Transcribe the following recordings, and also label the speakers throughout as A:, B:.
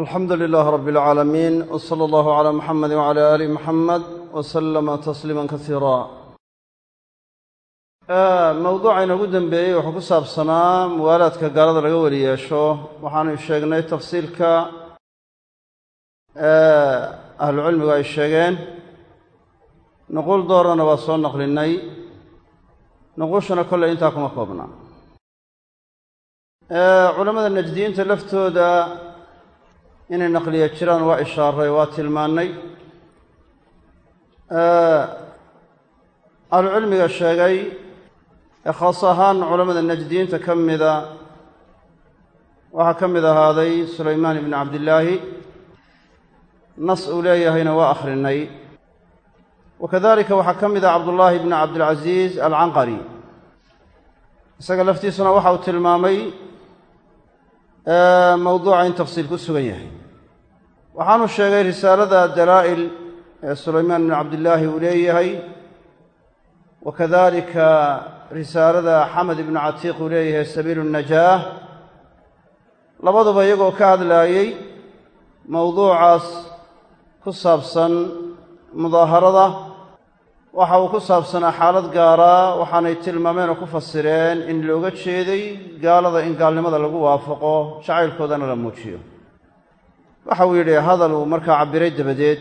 A: alxamdu lilaah rab اlcaalamiin w sala allahu calaa muxamedi wcala aali muxamed wa sallama tasliima kasiira mowduuca inoogu dembeeyey wuxuu ku saabsanaa muwaalaadka gaalada laga weli yeesho waxaanu sheegnay tafsiilka ahlucilmigu ay sheegeen. Nuquul doorana waa soo naqlinay. Nuquushana kolley intaa kuma koobna. Culammada najdiyiinta laftooda inay naqliya jiraan waa ishaaray waa tilmaannay. Ahlucilmiga sheegay ee khaas ahaan culammada najdiyiinta ka mida waxaa ka mid ahaaday sulaymaan ibni cabdillaahi. Nas uu leeyahayna waa akhrinay. Wa kadalika waxaa ka mid ah cabdullaahi bni cabdilcasiis alcanqari. Isaga laftiisuna waxa uu tilmaamay mowduuca in tafsiil ku sugan yahay waxaanu sheegay risaalada dalaa'il ee sulaymaan bni cabdillaahi uu leeyahay. Wa kadalika risaalada xamed ibnu catiiq uu leeyahay sabiilu najaah. Labaduba iyagoo ka hadlaayey mowduucaas ku saabsan mudaaharada waxa uu ku saabsanaa xaalad gaara waxaanay tilmaameen oo ku fasireen in looga jeeday gaalada in gaalnimada lagu waafaqo jacaylkoodana la muujiyo waxa uu yidhi hadal uu markaa cabbiray dabadeed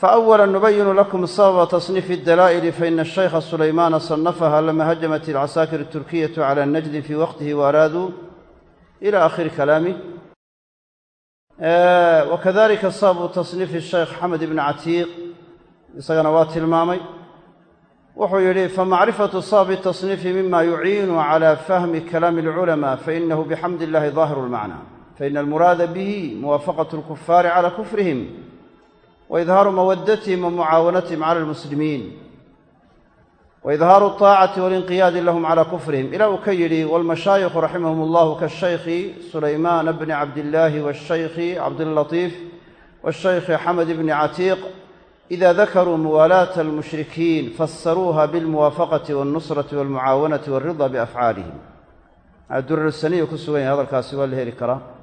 A: faأwala nubayinu lakum sababa tasniifi اdalaa'ili faina الshaykha sulaymaana صanafaha lama hajamat ilcasaakir الturkiyatu cala najdin fii waqtihi waaraaduu ila akhiri kalaamih wakadalika sababu tasniifi الshaykh xamed ibni catiiq isagana waa tilmaamay wuxuu yidhi famacrifatu sababi tasniifi mima yuciinu cala fahmi kalaami اlculama fainahu bixamd illahi ظaahiru اlmacna faina almuraada bihi muwaafaqatu alkufaari cala kufrihim wa idhaaru mawaddatihim wa mucaawanatihim cala almuslimiin wa idhaaru altaacati walinqiyaadi lahum cala kufrihim ilaa uu ka yidhi walmashaayikhu raximahum allahu kashaykhi sulaymaana bni cabdillaahi washaykhi cabdilatiif washaykhi xamed ibni catiiq ida dakaruu muwaalaata almushrikiin fasaruuha bilmuwaafaqati waalnusrati waalmucaawanati waalrida biafcaalihim adurursaniyu ku sugan yahay hadalkaasi waa la heli karaa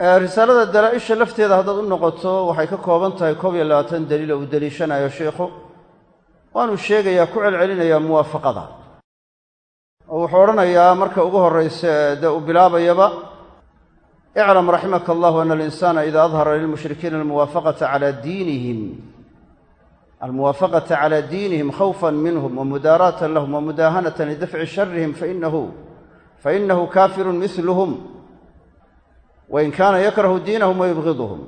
A: risaalada dalaa-isha lafteeda haddaad u noqoto waxay ka kooban tahay koob iyo labaatan daliil oo uu deliishanayo sheikhu. Waanuu sheegayaa ku celcelinayaa muwaafaqada. Oo wuxuu odhanayaa marka ugu horraysa dee uu bilaabayaba iclam raximaka allahu ana alinsaana ida adhara lilmushrikiina almuwaafaqata calaa diinihim. Almuwaafaqata calaa diinihim khawfan minhum wamudaaraatan lahum wamudaahanatan lidafci sharihim fainahu fainahu kaafirun miluhum wain kaana yakrahu diinahum wayubgiduhum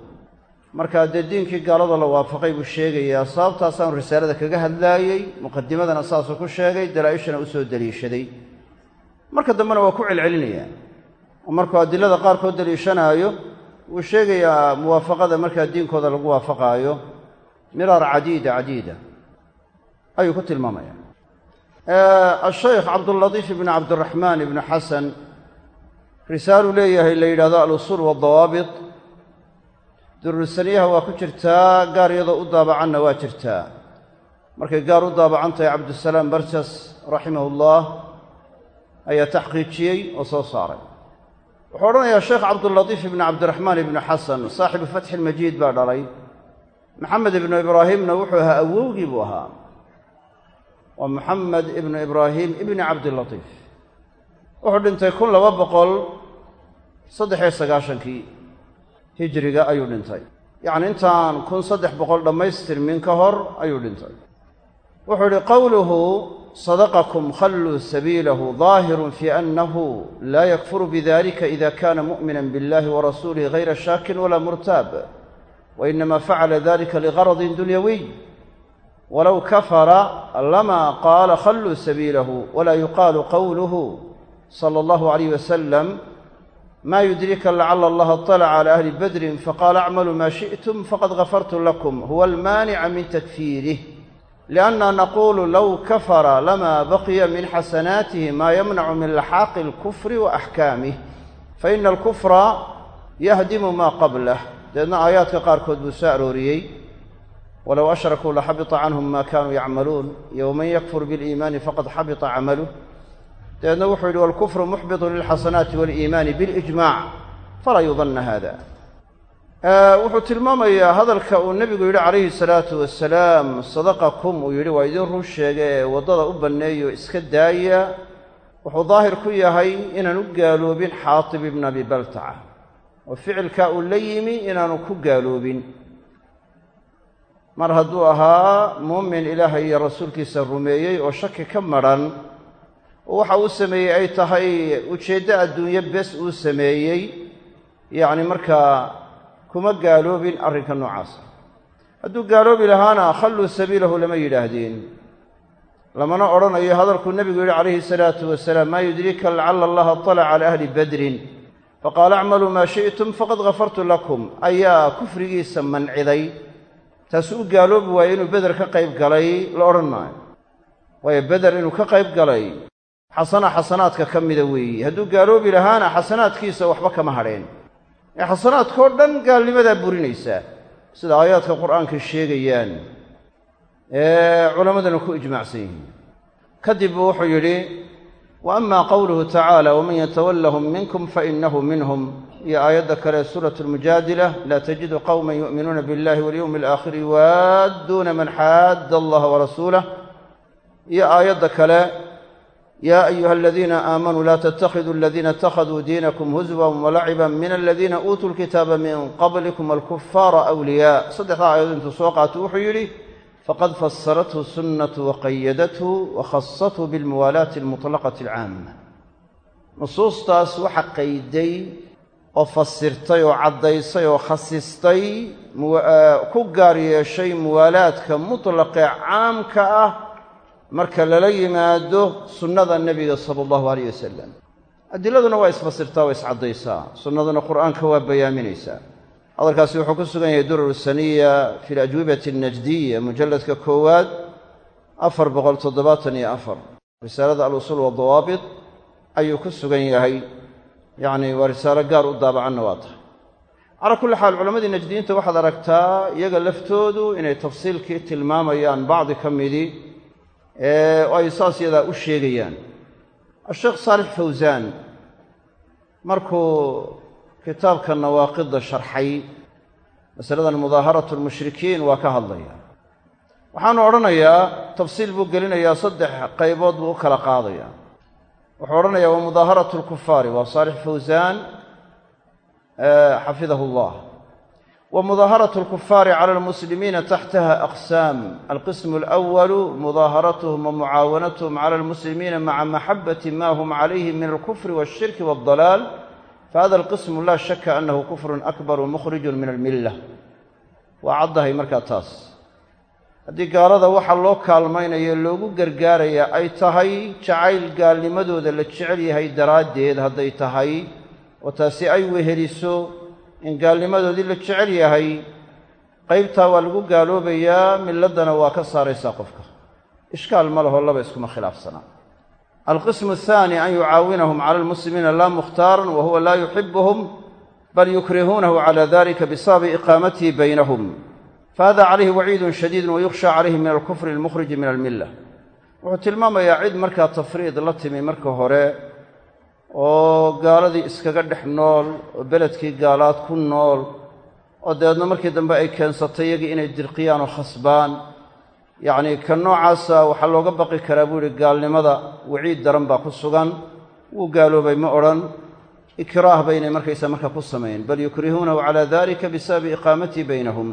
A: markaa dee diinkii gaalada la waafaqay buu sheegayaa sababtaasaanu risaalada kaga hadlaayey muqadimadana saasuu ku sheegay dalaa-ishana u soo deliishaday. Marka dambena waa ku celcelinayaa oo markuu adilada qaarkood deliishanaayo wuu sheegayaa muwaafaqada markaa diinkooda lagu waafaqaayo. Miraar cadiida cadiida. Ayuu ku tilmaamaya. Ashaykh cabdulatiif ibni cabdiraxmaan ibni xasan risaaluu leeyahay la yidhahdo alusuul waadawaabit dururusaniyaha waa ku jirtaa gaar iyadoo u daabacanna waa jirtaa. Markay gaar u daabacan tahay cabdusalaam barjas raximahullah ayaa taxqiijiyey oo soo saaray. Wuxuu odhanayaa sheekh cabdulatiif ibni cabdiraxmaan ibni xasan saaxibu fatxi ilmajiid baa dhalay. Maxamed ibnu ibraahimna wuxuu ahaa awowgii buu ahaa. Waa maxamed ibnu ibraahim ibni cabdilatiif wuxuu dhintay kun laba boqol saddex-iyo sagaashankii hijiriga ayuu dhintay. Yacni intaan kun saddex boqol dhammaystirmin ka hor ayuu dhintay. Wuxuu idhi qowluhu sadaqakum khalluu sabiilahu daahirun fii annahu laa yakfuru bidalika ida kana mu'mina biاllahi warasuulihi hayra shaakin walaa murtaab wainama facala dalika ligaradin dunyawiy. Walow kafara lama qaala khalluu sabiilahu walaa yuqaalu qowluhu sala allahu alayh wasalam maa yudrika lacala allaha اطalaca calaa ahli badrin faqaala acmaluu maa shi'tum faqad gafartu lakum. Huwa almaanica min takfiirih lianna naquulu low kafara lama baqiya min xasanaatihi maa yamnacu min laxaaqi alkufri wa axkaamih fa ina alkufra yahdimu maa qablah. Deedna aayaadka qaarkood buu soo arooriyey. Walow ashrakuu laxabita canhum ma kanuu yacmaluun iyo waman yakfur biliimaani faqad xabita camaluh dabeedna wuxuu yidhi walkufru muxbitu lilxasanaati waaliimaani bilijmaac falaa yudanna hada wuxuu tilmaamayaa hadalka uu nebigu yidhi calayhi salaatu wasalaam sadaqakum uu yidhi waa idiin run sheege ee waddada u banneeyo iska daaya wuxuu daahir ku yahay inaan u gaaloobin xaatib ibna abi baltaca oo ficilkaa uu la yimi inaanu ku gaaloobin mar hadduu ahaa muumin ilaahay iyo rasuulkiisa rumeeyey oo shaki ka madran oo waxa uu sameeyey ay tahay ujeeddo adduunye bes uu sameeyey yacni markaa kuma gaaloobin arrinka noocaasa. Hadduu gaaloobi lahaana khalluu sabiilahu lama yidhaahdeen. Lamana odhanayo hadalkuu nebigu yidhi calayhi salaatu wasalaam maa yudrika lacala allaha atalaca cala ahli badrin? Faqaala acmaluu maa shi'tum faqad ghafartu lakum. Ayaa kufrigiisa manciday taasuu u gaaloobi waayo inuu beder ka qayb galay la odhan maayo. Waayo beder inuu ka qayb galay xasana xasanaadka ka mida weeye hadduu gaaloobi lahaana xasanaadkiisa waxba kama hadheen. Ee xasanaadkao dhan gaalnimadaa burinaysaa. Sida aayaadka qur'aanka sheegayaan. Ee culammadana ku ijmaacsan yihiin. Kadib wuxuu yidhi wa ama qowluhu tacaala waman yatawallahum minkum fainahu minhum. Iyo aayadda kale suuratu almujaadila laa tajidu qowman yu'minuuna biاllahi walyowmi alaakhiri yuwaadduuna man xaadda allaha warasuulah iyo aayadda kale ya ayuha aladiina aamanuu laa tattakhiduu aladiina ittakhaduu diinakum huswan walaciban min aladiina uutuu lkitaaba min qablikum alkufaara awliyaa saddexdaa aayadood intuu soo qaato wuxuu yidhi faqad fasarathu sunnatu waqayadathu wakhasathu bilmuwaalaati almutlaqati alcaama nusuustaas waxa qayday oo fasirtay oo caddaysay oo khasistay ku gaar marka lala yimaado sunnada nebiga sala allahu alayh wasalam adiladuna waa isfasirtaa waa iscaddaysaa. Sunnaduna qur'aanka waa bayaaminaysaa. Hadalkaasi wuxuu ku sugan yahay durar saniya fi alajwibati alnajdiya mujalladka koowaad afar boqol toddobaatan iyo afar. Risaalada alusuul wadawaabit ayuu ku sugan yahay. Yacni waa risaalo gaar u daabacanna waa tahay. Calaa kulli xaal culammadii najdiyiinta waxaad aragtaa iyaga laftoodu inay tafsiilkii tilmaamayaan bacdi ka midii oo ay saas yadaa u sheegayaan. Asheekh saalix fawsaan markuu kitaabka nawaaqidda sharxay masaladan mudaaharatu lmushrikiin waa ka hadlaya. Waxaanu odhanayaa tafsiil buu gelinayaa saddex qaybood buu u kala qaadaya. Wuxuu odhanayaa wa mudaaharatu lkufaari waa saalix fawsaan xafidahu llah ومظاهرة الكفار على المسلمين تحتها أقسام القسم الأول مظاهرتهم ومعاونتهم على المسلمين مع محبة ما هم عليه من الكفر والشرك والضلال فهذا القسم لا شك أنه كفر أكبر مخرج من الملة وعضها مركا تاس haddii gaalada waxa loo kaalmaynayo loogu gargaaraya ay tahay jacayl gaalnimadooda la jecel yahay daraaddeed hadday tahay oo taasi ay weheliso in gaalnimadoodii la jecel yahay qaybtaa waa lagu gaaloobayaa milladdana waa ka saaraysaa qofka. Ishkaal ma laho laba iskuma khilaafsanaa alqismu athaani an yucaawinahum cala almuslimiina laa mukhtaaran wa huwa laa yuxibuhum bal yukrihuunahu cala dalika bisababi iqaamatihi baynahum. Fahada calayhi waciidun shadiidun wayukhsha calayhi min alkufri almukhriji min almilla wuxuu tilmaamayaa cid markaa tafriid la timi marka hore oo gaaladii iskaga dhex nool oo beledkii gaalaad ku nool oo dabeedna markii dambe ay keensatay iyagii inay dirqiyaan oo khasbaan. Yacnii ka noocaasa waxaa looga baqi karaa buu yihi gaalnimada waciid daran baa ku sugan wuu gaaloobay ma odhan ikraah baynay markaysa marka ku samayn. Bal yukrihuunahu calaa dalika bisababi iqaamatihi baynahum.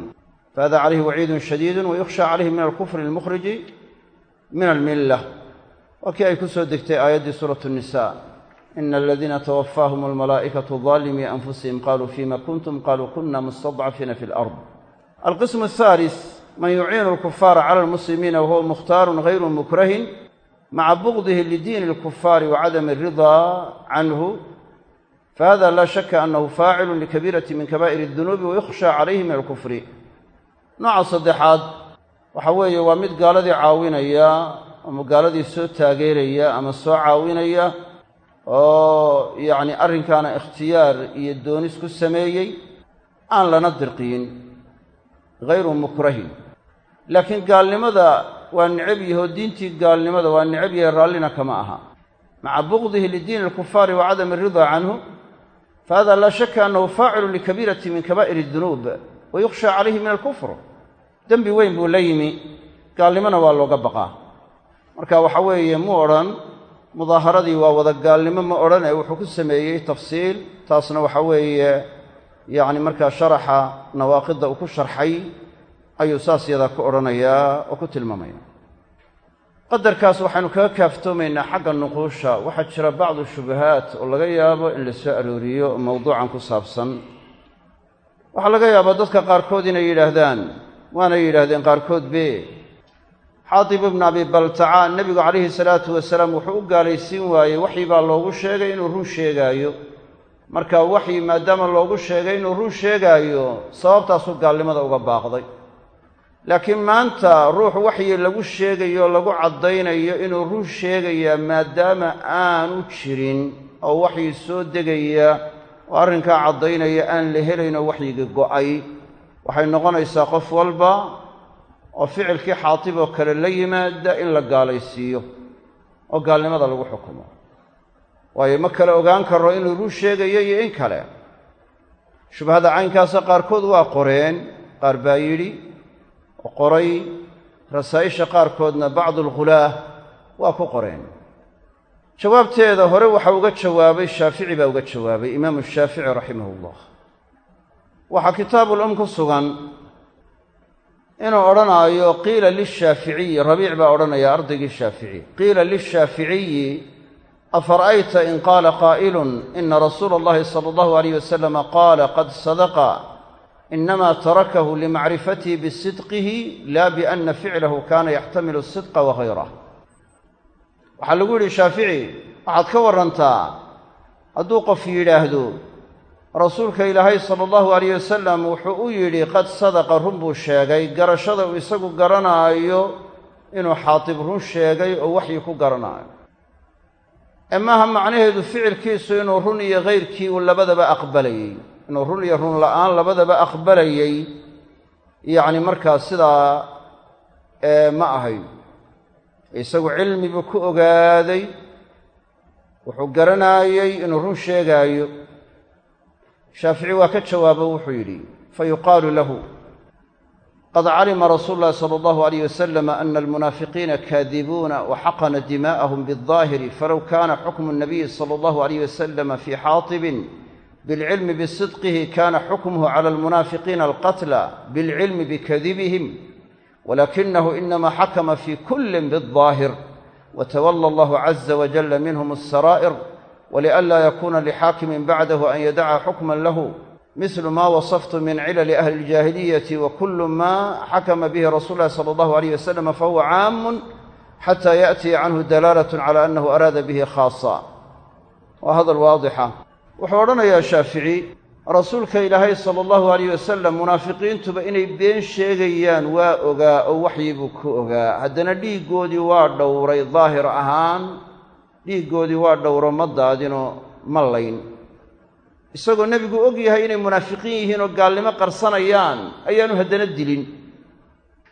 A: Fahada calayhi waciidun shadiidun wayukhsha calayhi min alkufri almukhriji min almilla waa kii ay ku soo degtay aayaddii suuratu nisa ina aladiina twafaahum almalaa'ikatu daalimii anfusihim qaluu fima kuntum qaluu kuna mustadcafiina fi alard alqismu athaalis man yuciinu alkufaara cala almuslimiina wahuwa mukhtaarun hayru mukrahin maca bugdihi lidiini alkufaari wacadami alridaa canhu fahada laa shaka annahu faacilun likabiirati min kabaa'ir adunuubi wayukhsha calayhi min alkufri nooca saddexaad waxa weeye waa mid gaaladii caawinaya ama gaaladii soo taageeraya ama soo caawinaya oo yacni arrinkaana ikhtiyaar iyo doonis ku sameeyey aan lana dirqiyin hayru mukrahin. Laakiin gaalnimada waa necab yahe oo diintii gaalnimada waa necab yahe raallina kama aha. Maca bugdihi lidiini alkufaari wa cadami aridaa canhu fahada laa shaka annahu faacilu likabiirati min kabaa'ir dunuub wa yukhsha calayhi min alkufr. Dembi weyn buu la yimi gaalnimona waa looga baqaa. Marka waxa weeye mu odhan mudaaharadii waa wada gaalnimo ma odhan ee wuxuu ku sameeyey tafsiil taasna waxa weeye yacni markaa sharaxa nawaaqidda uu ku sharxay ayuu saas yadaa ku odhanayaa oo ku tilmaamaya. Qadarkaas waxaynu kaga kaaftoomaynaa xagga nuquusha waxaa jira bacdu shubahaat oo laga yaabo in la soo arooriyo mowduucan ku saabsan. Waxaa laga yaabaa dadka qaarkood inay yidhaahdaan waanay yidhaahdeen qaarkood be xaatib ibnu abi baltaca nebigu calayhi salaatu wasalaam wuxuu u gaalaysiin waayey waxyi baa loogu sheegay inuu run sheegaayo. Marka waxyi maadaama loogu sheegay inuu run sheegaayo sababtaasuu gaalnimada uga baaqday. Laakiin maanta ruux waxyi lagu sheegayo lagu caddaynayo inuu run sheegayaa maadaama aanu jirin oo waxyi soo degaya oo arrinkaa caddaynaya aan la helaynoo waxyiga go'ay. Waxay noqonaysaa qof walba oo ficilkii xaatib oo kale la yimaada in la gaalaysiiyo oo gaalnimada lagu xukumo. Waayo ma kale ogaan karo inuu run sheegayo iyo in kale. Shubhada caynkaasa qaarkood waa qoreen qaar baa yidhi oo qoray rasaa'isha qaarkoodna bacdu alghulaah waa ku qoreen. Jawaabteeda hore waxa uga jawaabay shaafici baa uga jawaabay imaamu shaafici raximahullah. Waxaa kitaabul-um ku sugan inuu odhanaayo qiila lishaaficiyi. Rabiic baa odhanaya ardaygii shaafici. Qiila lishaaficiyi afara'ayta in qaala qaa'ilun ina rasuula allahi sala allahu alayh wasalama qaala qad sadaqa inama tarakahu limacrifatihi bisidqihi la biana ficlahu kana yaxtamilu asidqa wahayrah waxaa lagu yidhi shaafici waxaad ka warrantaa hadduu qof yidhaahdo rasuulka ilaahay sala allahu alayh wasalam wuxuu u yidhi qad sadaqa run buu sheegay garashada uu isagu garanaayo inuu xaatib run sheegay oo waxyi ku garanaayo. Ee maaha macnaheedu ficilkiisu inuu run iyo hayrkii uu labadaba aqbalayey inuu run iyo run la'aan labadaba aqbalayey yacni markaa sidaa ma ahayn. Isagu cilmi buu ku ogaaday wuxuu garanaayey inuu run sheegaayo shaafici waa ka jawaabo wuxuu yidhi fayuqaalu lahu qad calima rasuulu llahi sala allahu alayh wasalam ana almunaafiqiina kaadibuuna waxaqana dimaa'ahum biاldaahiri falow kana xukmu nabiyi sala allahu alayh wasalama fii xaatibin bilcilmi bisidqihi kana xukmuhu cala almunaafiqiina alqatla bilcilmi bikadibihim walakinahu inama xakama fi kullin biاldaahir watawala allahu caza wajalla minhum asaraa'ir wlianlaa yakuuna lixaakimin bacdahu an yadaca xukman lahu mislu ma wasaftu min cilali ahli اljaahiliyati wa kulu ma xakama bihi rasuul lahi sala allahu alayh wasalam fahuwa caamun xata yaأtiya canhu dalaalat cala anahu araada bihi khaasa waa hadal waadixa wuxuu odhanayaa shaafici rasuulka ilaahay sala allahu alayh wasalam munaafiqiintuba inay been sheegayaan waa ogaa oo waxyi buu ku ogaa haddana dhiiggoodii waa dhowray daahir ahaan dhiiggoodii waa dhowro ma daadinoo ma layn. Isagoo nebigu og yahay inay munaafiqiin yihiin oo gaalnimo qarsanayaan ayaanu haddana dilin.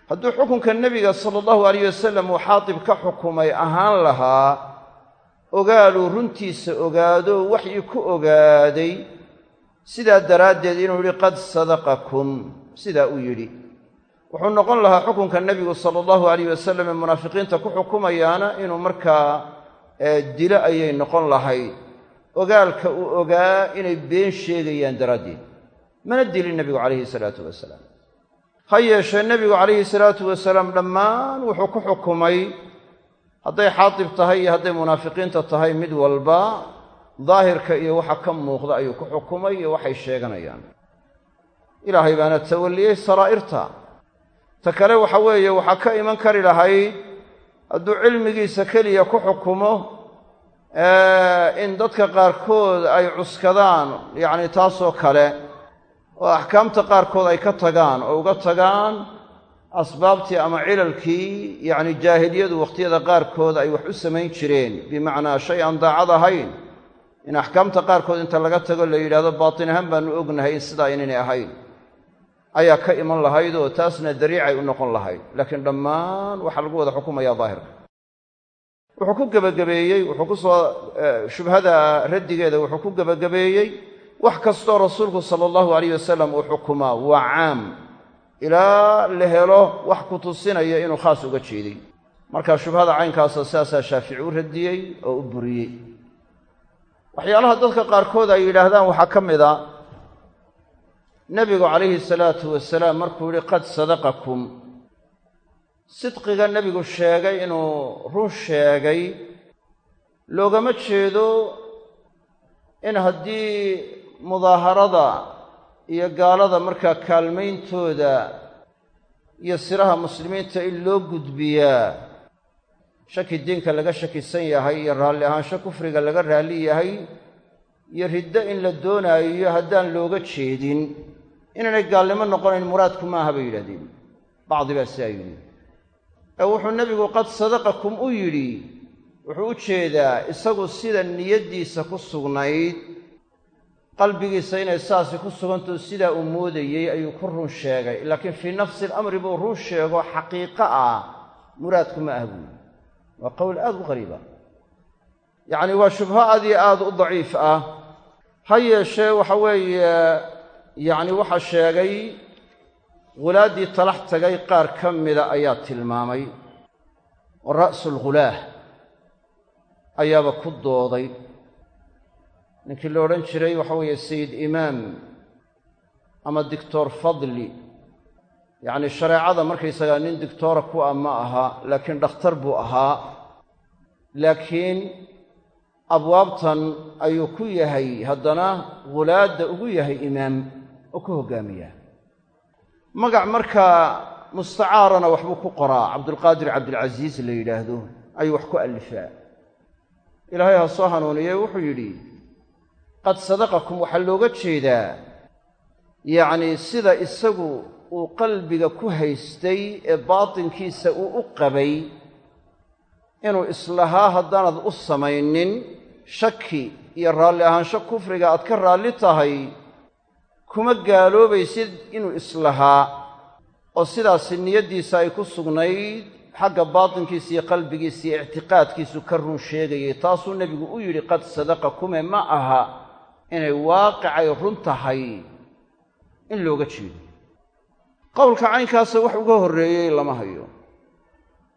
A: Hadduu xukunka nebiga sala allahu alayh wasalam uu xaatib ka xukumay ahaan lahaa ogaaluu runtiisa ogaado waxyi ku ogaaday sidaa daraaddeed inuu yidhi qad sadaqakum sidaa uu yidhi. Wuxuu noqon lahaa xukunka nebigu sala allahu alayh wasalam ee munaafiqiinta ku xukumayaana inuu markaa dilo ayay noqon lahayd ogaalka uu ogaa inay been sheegayaan daraaddeed. Mana dilin nebigu calayhi salaatu wasalaam. Ha yeeshee nebigu calayhi salaatu wasalaam dhammaan wuxuu ku xukumay hadday xaatib tahay iyo hadday munaafiqiinta tahay mid walba daahirka iyo waxa ka muuqda ayuu ku xukumay iyo waxay sheeganayaan. Ilaahay baana tawalliyey saraa'irta. Ta kale waxa weeye waxaa ka iman kari lahayd hadduu cilmigiisa keliya ku xukumo in dadka qaarkood ay cuskadaan yacni taasoo kale oo axkaamta qaarkood ay ka tagaan oo uga tagaan asbaabtii ama cilalkii yacni jaahiliyadu wakhtiyada qaarkood ay wax u samayn jireen bimacnaa shay aan daacad ahayn. In axkaamta qaarkood inta laga tago la yidhahdo baatin ahaan baanu ognahay in sidaa inaynay ahayn ayaa ka iman lahayd oo taasna dariicay u noqon lahayd. Laakiin dhammaan waxaa lagu wada xukumayaa daahirka. Wuxuu ku gebagabeeyey wuxuu ku soo shubhada raddigeeda wuxuu ku gebagabeeyey. Wax kastoo rasuulku sala allahu alayh wasalam uu xukumaa waa caam. Ilaa la helo wax ku tusinaya inuu khaas uga jeeday. Marka shubhada caynkaasa sidaasaa shaafici u radiyey oo u buriyey. Waxyaalaha dadka qaarkood ay yidhaahdaan waxaa ka mid a nebigu calayhi salaatu wasalaam markuu yihi qad sadaqakum. Sidqiga nebigu sheegay inuu run sheegay. Loogama jeedo in haddii mudaaharada iyo gaalada markaa kaalmayntooda iyo siraha muslimiinta in loo gudbiyaa shaki diinka laga shakisan yahay iyo raalli ahaansho kufriga laga raalli yahay iyo riddo in la doonaayo haddaan looga jeedin inaanay gaalnimo noqonayn muraadku maaha bay yidhahdeen. Bacdi baa sidaa yidhi. Ee wuxuu nebigu qad sadaqakum u yidhi wuxuu u jeedaa isagu sida niyaddiisa ku sugnayd qalbigiisa inay saasi ku sugantao sidaa uu moodayey ayuu ku run sheegay. Laakiin fii nafsi alamri buu run sheego xaqiiqo ah muraadku ma ah buuli waa qowl aad u qariiba. Yacni waa shubho aad iyo aad u daciif ah. Ha yeeshee waxa weeye yacni waxaa sheegay ghulaaddii talax tagay qaar ka mida ayaa tilmaamay. Oo ra'sulghulaah ayaaba ku dooday. Ninkii la odhan jiray waxa weeye sayid imaam ama doctor fadli. Yacni shareecada markaysagaa nin dictoora ku ah ma aha laakiin dhakhtar buu ahaa. Laakiin abwaabtan ayuu ku yahay haddana ghulaadda ugu yahay imaam oo ku hoggaamiya magac markaa mustacaarana waxbuu ku qoraa. Cabdulqaadir cabdilcasiis la yidhaahdo ayuu wax ku allifaa ilaahay ha soo hanuuniyey wuxuu yidhi qad sadaqakum waxaa looga jeedaa yacnii sida isagu uu qalbiga ku haystay ee baatinkiisa uu u qabay inuu islahaa haddaanad u samaynin shaki iyo raalli ahaansho kufriga aad ka raalli tahay kuma gaaloobaysid inuu islahaa oo sidaasi niyaddiisa ay ku sugnayd xagga baatinkiisa iyo qalbigiisa iyo ictiqaadkiisu ka run sheegayay taasuu nebigu u yidhi qad sadaqakume ma aha inay waaqicay run tahay in looga jeedo. Qowlka caynkaasa wax uga horreeyey lama hayo.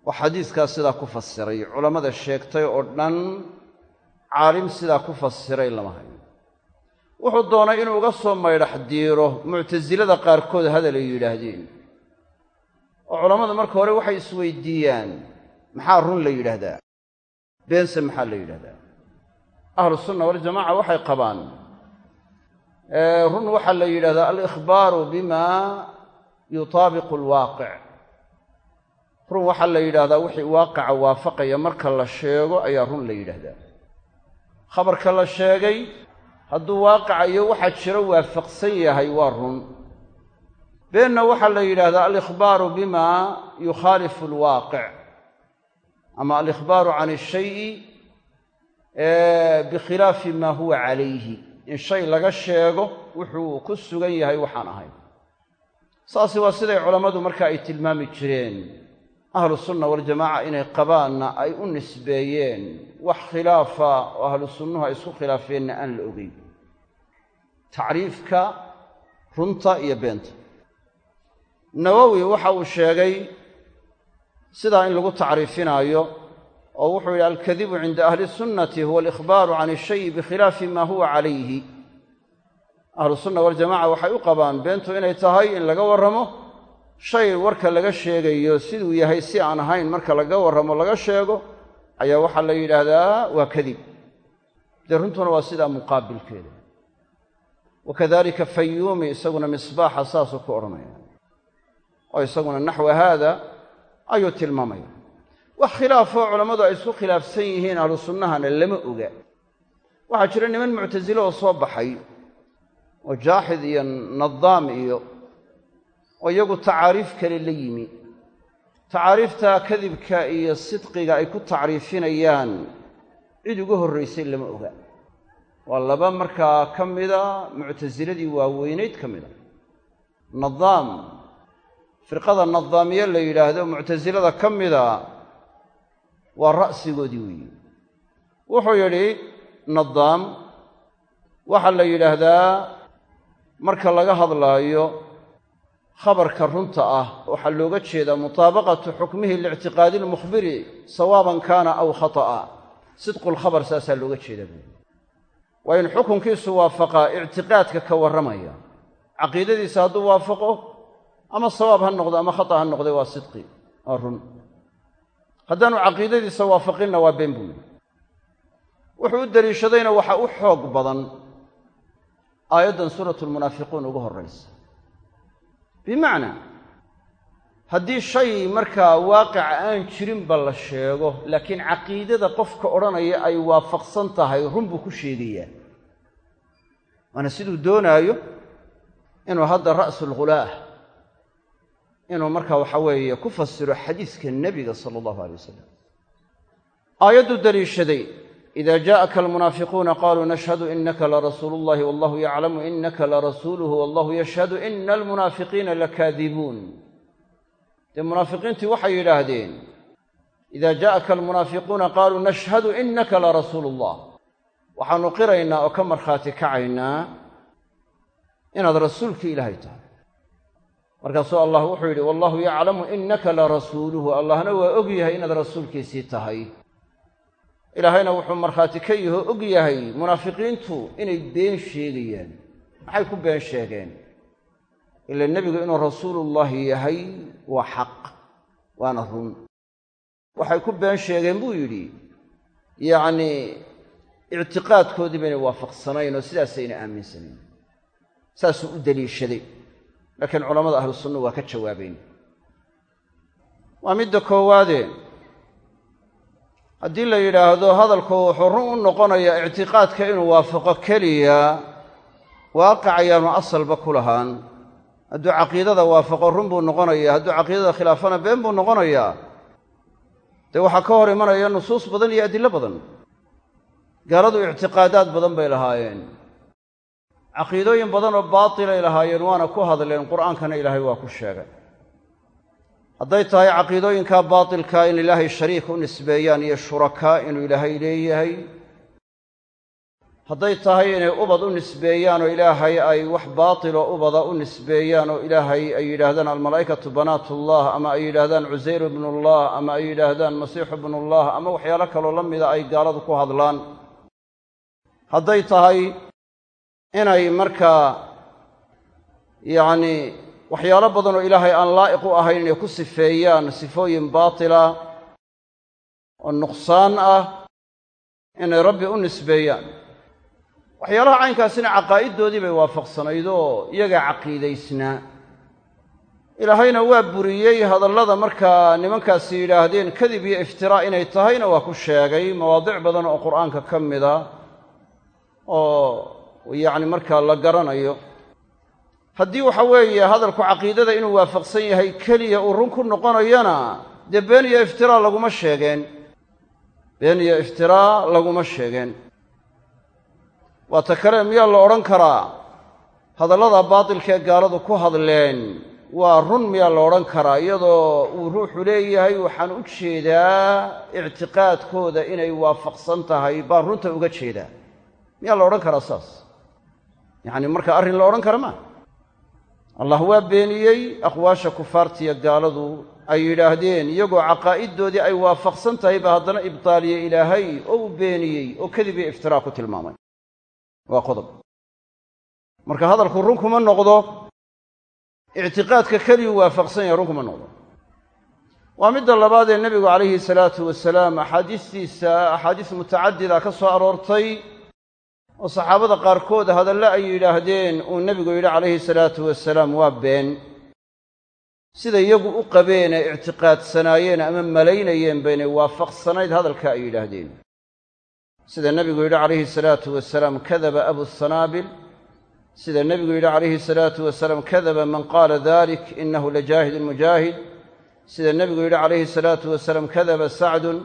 A: Oo xadiiskaas sidaa ku fasiray culammada sheegtay oo dhan caalim sidaa ku fasiray lama hayo wuxuu doonay inuu uga soo maydhax diiro muctasilada qaarkood hadal ay yidhaahdeen. Oo culammadu marka hore waxay isweydiiyaan maxaa run la yidhaahdaa? Beense maxaa la yidhahdaa ahlu sunna waljamaca waxay qabaan run waxaa la yidhahdaa alikhbaaru bima yutaabiqu alwaaqic. Run waxaa la yidhahdaa wixii waaqica waafaqaya marka la sheego ayaa run la yidhaahdaa. Khabarka la sheegay hadduu waaqica iyo waxa jiro waafaqsan yahay waa run. Beenna waxaa la yidhahdaa alikhbaaru bima yukhaalifu alwaaqic. Ama alikhbaaru can ishayi bikhilaafi maa huwa calayhi. In shay laga sheego wuxuu ku sugan yahay waxaan ahayn saasi waa siday culammadu marka ay tilmaami jireen. Ahlu sunna waljamaaca inay qabaanna ay u nisbeeyeen. Wax khilaafa oo ahlu sunnuhu ay isku khilaafeenna aan la ogeyn tacriifka runta iyo beenta. Nawowi waxa uu sheegay sidaa in lagu tacriifinaayo oo wuxuu yidhi alkadibu cinda ahli sunnati huwa alikhbaaru can ishayi bikhilaafi maa huwa calayhi. Ahlu sunna waljamaca waxay u qabaan beentu inay tahay in laga warramo shay warka laga sheegayo siduu yahay si aan ahayn marka laga warramo laga sheego ayaa waxaa la yidhaahdaa waa kadib. Dee runtuna waa sidaa muqaabilkeeda wakadalika fayuumi isaguna misbaaxa saasuu ku odhanaya oo isaguna naxwa haada ayuu tilmaamaya wax khilaafoo culammadu ay isku khilaafsan yihiin ahlu sunnahana lama oga waxaa jira niman muctasile oo soo baxay oo jaaxid iyo nadaam iyo oo iyagu tacaariif kale la yimi tacaariifta kadibka iyo sidqiga ay ku tacriifinayaan cid uga horraysay lama oga waa laba markaa ka mida muctasiladii waaweynayd ka mida. Nadaam firqada nadaamiye la yidhaahdo muctasilada ka mida waa ra'sigoodii weeye wuxuu yidhi nadaam waxaa la yidhaahdaa marka laga hadlaayo khabarka runta ah waxaa looga jeedaa mutaabaqatu xukmihi liictiqaadi lmukhbiri sawaaban kaana aw khata'a. Sidqu lkhabar saasaa looga jeedaa buuli waa in xukunkiisu waafaqaa ictiqaadka ka warramaya. Caqiidadiisa hadduu waafaqo ama sawaab ha noqdo ama khata ha noqde waa sidqi waa run. Haddaanu caqiidadiisa waafaqinna waa been buuli. Wuxuu u deliishadayna waxa u xoog badan aayaddan suuratu ugu horraysa. Bimacnaa haddii shay markaa waaqica aan jirinba la sheego laakiin caqiidada qofka odhanaya ay waafaqsan tahay run buu ku sheegayaa. Waana siduu doonaayo inuu hadda ra'sulghulaah inuu markaa waxa weeye ku fasiro xadiiska nebiga sala allahu alay wasalam aayaddu daliishaday ida jaءaka almunaafiquuna qaluu nashhadu inaka larasuulu اllahi wallahu yaclamu inaka larasuuluhu wallahu yashhadu ina almunaafiqiina lakaadibuun dee munaafiqiintii waxay yidhaahdeen ida jaءaka almunaafiquuna qaluu nashhadu inaka larasuulu اllah waxaanu qiraynaa oo ka markhaati kacaynaa inaad rasuulkii ilaahay tahay. Markaasuu allah wuxuu yidhi wallahu yaclamu inaka larasuuluhu allahna waa og yahay inaad rasuulkiisii tahay. Ilaahayna wuxuu markhaati ka yaho og yahay munaafiqiintu inay been sheegayaan. Maxay ku been sheegeen ila nebigu inuu rasuulullaahi yahay waa xaq waana run. Waxay ku been sheegeen buu yidhi yacnii ictiqaadkoodii baynay waafaqsanayn oo sidaasayna aaminsanayn. Saasuu u deliishaday. Laakiin culammada ahlu sunna waa ka jawaabeen. Waa midda koowaadee haddii la yidhaahdo hadalku wuxuu run u noqonayaa ictiqaadka inuu waafaqo keliya waaqic ayaanu asalba ku lahaan hadduu caqiidada waafaqo run buu noqonayaa hadduu caqiidada khilaafana been buu noqonayaa dee waxaa ka hor imanaya nusuus badan iyo adillo badan. Gaaladu ictiqaadaad badan bay lahaayeen. Caqiidooyin badan oo baatilay lahaayeen waana ku hadleen qur'aankana ilaahay waa ku sheegay. Hadday tahay caqiidooyinkaa baatilkaa in ilaahay shariik u nisbeeyaan iyo shurakaa inuu ilaahay leeyahay hadday tahay inay ubad u nisbeeyaan oo ilaahay ay wax baatiloo ubada u nisbeeyaan oo ilaahay ay yidhaahdaan almalaa'ikatu banaatullah ama ay yidhaahdaan cusayr ibnullah ama ay yidhaahdaan masiixu ibnullah ama waxyaalo kaloo la mida ay gaaladu ku hadlaan. Hadday tahay inay markaa yacnii waxyaalo badan oo ilaahay aan laa'iq u ahayn inay ku sifeeyaan sifooyin baatila oo nuqsaan ah inay rabbi u nisbeeyaan waxyaalaha caynkaasina caqaa'iddoodii bay waafaqsanayd oo iyagaa caqiidaysnaa ilaahayna waa buriyey hadallada markaa nimankaasi yidhaahdeen kadib iyo iftiraa inay tahayna waa ku sheegay mawaadic badan oo qur'aanka ka mida oo yacni markaa la garanayo. Haddii waxa weeye hadalku caqiidada inuu waafaqsan yahay keliya uu run ku noqonayana dee been iyo iftiraa laguma sheegeen. Been iyo iftiraa laguma sheegeen waa ta kale miyaa la odhan karaa? Hadallada baatilkaee gaaladu ku hadleen waa run miyaa la odhan karaa? Iyadoo uu ruuxu leeyahay waxaan u jeedaa ictiqaadkooda inay waafaqsan tahay baan runta uga jeedaa. Miyaa la odhan karaa saas? Yacni marka arrin la odhan kara maa allah waa beeniyey aqwaasha kufaartiya gaaladu ay yidhaahdeen iyagoo caqaa'iddoodii ay waafaqsan tahay baa haddana ibtaaliyey ilaahay oo u beeniyey oo kadib iyo iftiraa ku tilmaamay waa qodob marka hadalku run kuma noqdo ictiqaadka keliyuu waafaqsan yahay run kuma noqdo. Waa midda labaad ee nebigu calayhi salaatu wasalaam axaadiistiisa axaadiis mutacadida ka soo aroortay oo saxaabada qaarkood hadalle ay yidhaahdeen uu nebigu yidhi calayhi salaatu wasalaam waa been. Sida iyagu u qabeen ee ictiqaadsanaayeen ama malaynayeen baynay waafaqsanayd hadalka ay yidhaahdeen sida nebigu yidhi calayhi salaatu wasalaam kadaba abusanaabil sida nebigu yidhi calayhi salaatu wasalaam kadaba man qaala dalik inahu lajaahidun mujaahid. Sida nebigu yidhi calayhi salaatu wasalaam kadaba sacdun.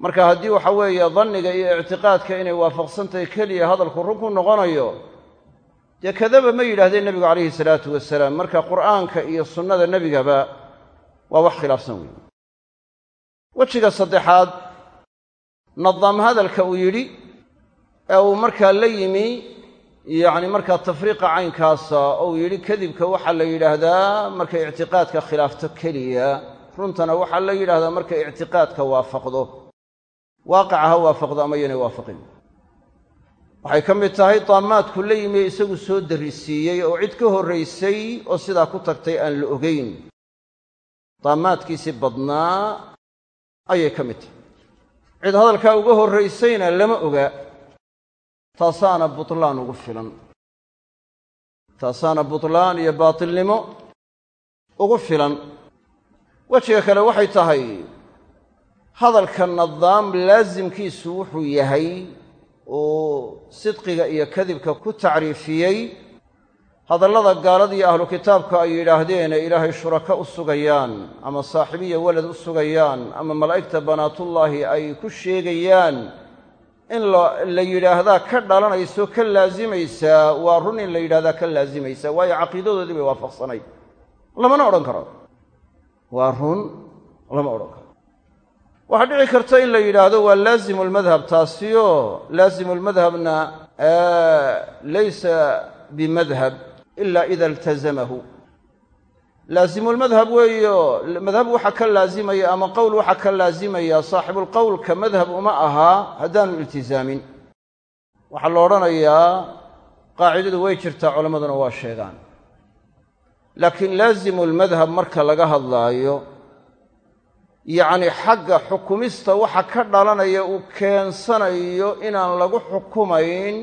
A: Marka haddii waxa weeye danniga iyo ictiqaadka inay waafaqsantahay keliya hadalku run ku noqonayo dee kadaba ma yidhahdeen nebigu calayhi salaatu wasalaam marka qur'aanka iyo sunnada nebigaba waa wax khilaafsan weeye wejiga saddexaad nadaam hadalka uu yidhi ee uu markaa la yimi yacni markaa tafriiqa caynkaasa ou yidhi kadibka waxaa la yidhaahdaa markay ictiqaadka khilaafto keliya. Runtana waxaa la yidhahdaa markay ictiqaadka waafaqdo. Waaqaca ha waafaqdo ama yanay waafaqin? Waxay ka mid tahay daamaadku la yimi isagu soo darrisiiyey oo cid ka horraysay oo sidaa ku tagtay aan la ogayn daamaadkiisii badnaa ayay ka mid tahay cid hadalkaa uga horraysayna lama oga. Taasaana butlaan ugu filan. Taasaana butlaan iyo baatilnimo ugu filan. Wejiga kale waxay tahay hadalka nadaam laasimkiisu wuxuu yahay uu sidqiga iyo kadibka ku tacriifiyey hadallada gaalada iyo ahlu kitaabka ay yidhaahdeen ee ilaahay shurako u sugayaan ama saaxibiya walad u sugayaan ama malaa'igta banaatullaahi ay ku sheegayaan in la yidhaahdaa ka dhalanayso ka laasimaysaa waa run in la yidhahdaa ka laasimaysaa waayo caqiidadoodii bay waafaqsanayd lamana odhan karo. Waa run lama odhan karo. Waxaa dhici karta in la yidhaahdo waa laasimu lmadhab taasiyo laasimu lmadhabna laysa bimadhab ila ida iltazamahu laasimulmadhab weeyo madhab waxaa ka laasimaya ama qowl waxaa ka laasimaya saaxibulqowlka madhab uma ahaa haddaanu iltizaamin waxaa la odhanayaa qaacidadu way jirtaa culammaduna waa sheegaan laakiin laasimu lmadhab marka laga hadlaayo yacni xagga xukumista waxa ka dhalanaya uu keensanayo inaan lagu xukumayn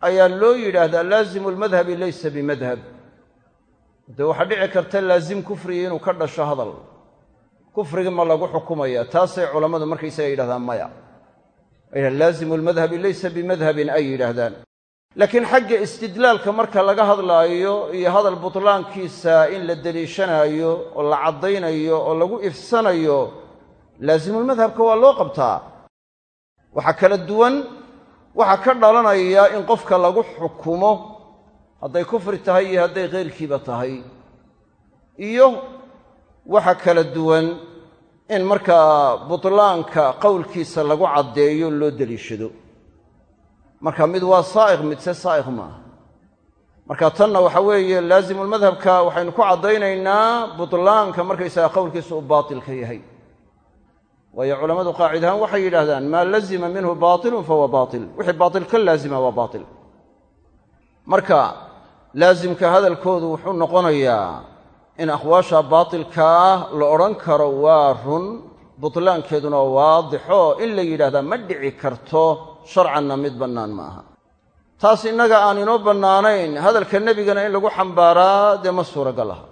A: ayaa loo yidhaahdaa laasimu lmadhabi laysa bimadhab. Dee waxaa dhici karta laasim kufrigi inuu ka dhasho hadal. Kufrigi ma lagu xukumaya taasay culammadu markaysaga yidhahdaan maya. Laasimu lmadhabi laysa bimadhabin ay yidhaahdaan. Laakiin xagga istidlaalka marka laga hadlaayo iyo hadal butlaankiisa in la deliishanaayo oo la caddaynayo oo lagu ifsanayo laasimulmadhabka waa loo qabtaa. Waxaa kala duwan waxaa ka dhalanaya in qofka lagu xukumo hadday kufri tahay iyo hadday keyrkiiba tahay. Iyo waxa kala duwan in markaa butlaanka qowlkiisa lagu caddeeyo loo deliishado. Marka mid waa saa'iq midse saa'iq maaha marka tanna waxa weeye laasimulmadhabka waxaynu ku caddaynaynaa butlaanka markaysaga qowlkiisa uu baatilka yahay waayo culammadu qaacid ahaan waxay yidhahdaan maa lazima minhu baatilun fahuwa baatil. Wixii baatil ka laazima waa baatil. Marka laasimka hadalkoodu wuxuu noqonayaa in aqwaasha baatilkaa la odhan karo waa run butlaankeeduna waadixo in la yidhahdaa ma dhici karto sharcanna mid bannaan ma aha. Taas innaga aan inoo bannaanayn hadalka nebigana in lagu xambaaraa dee ma suuragal aha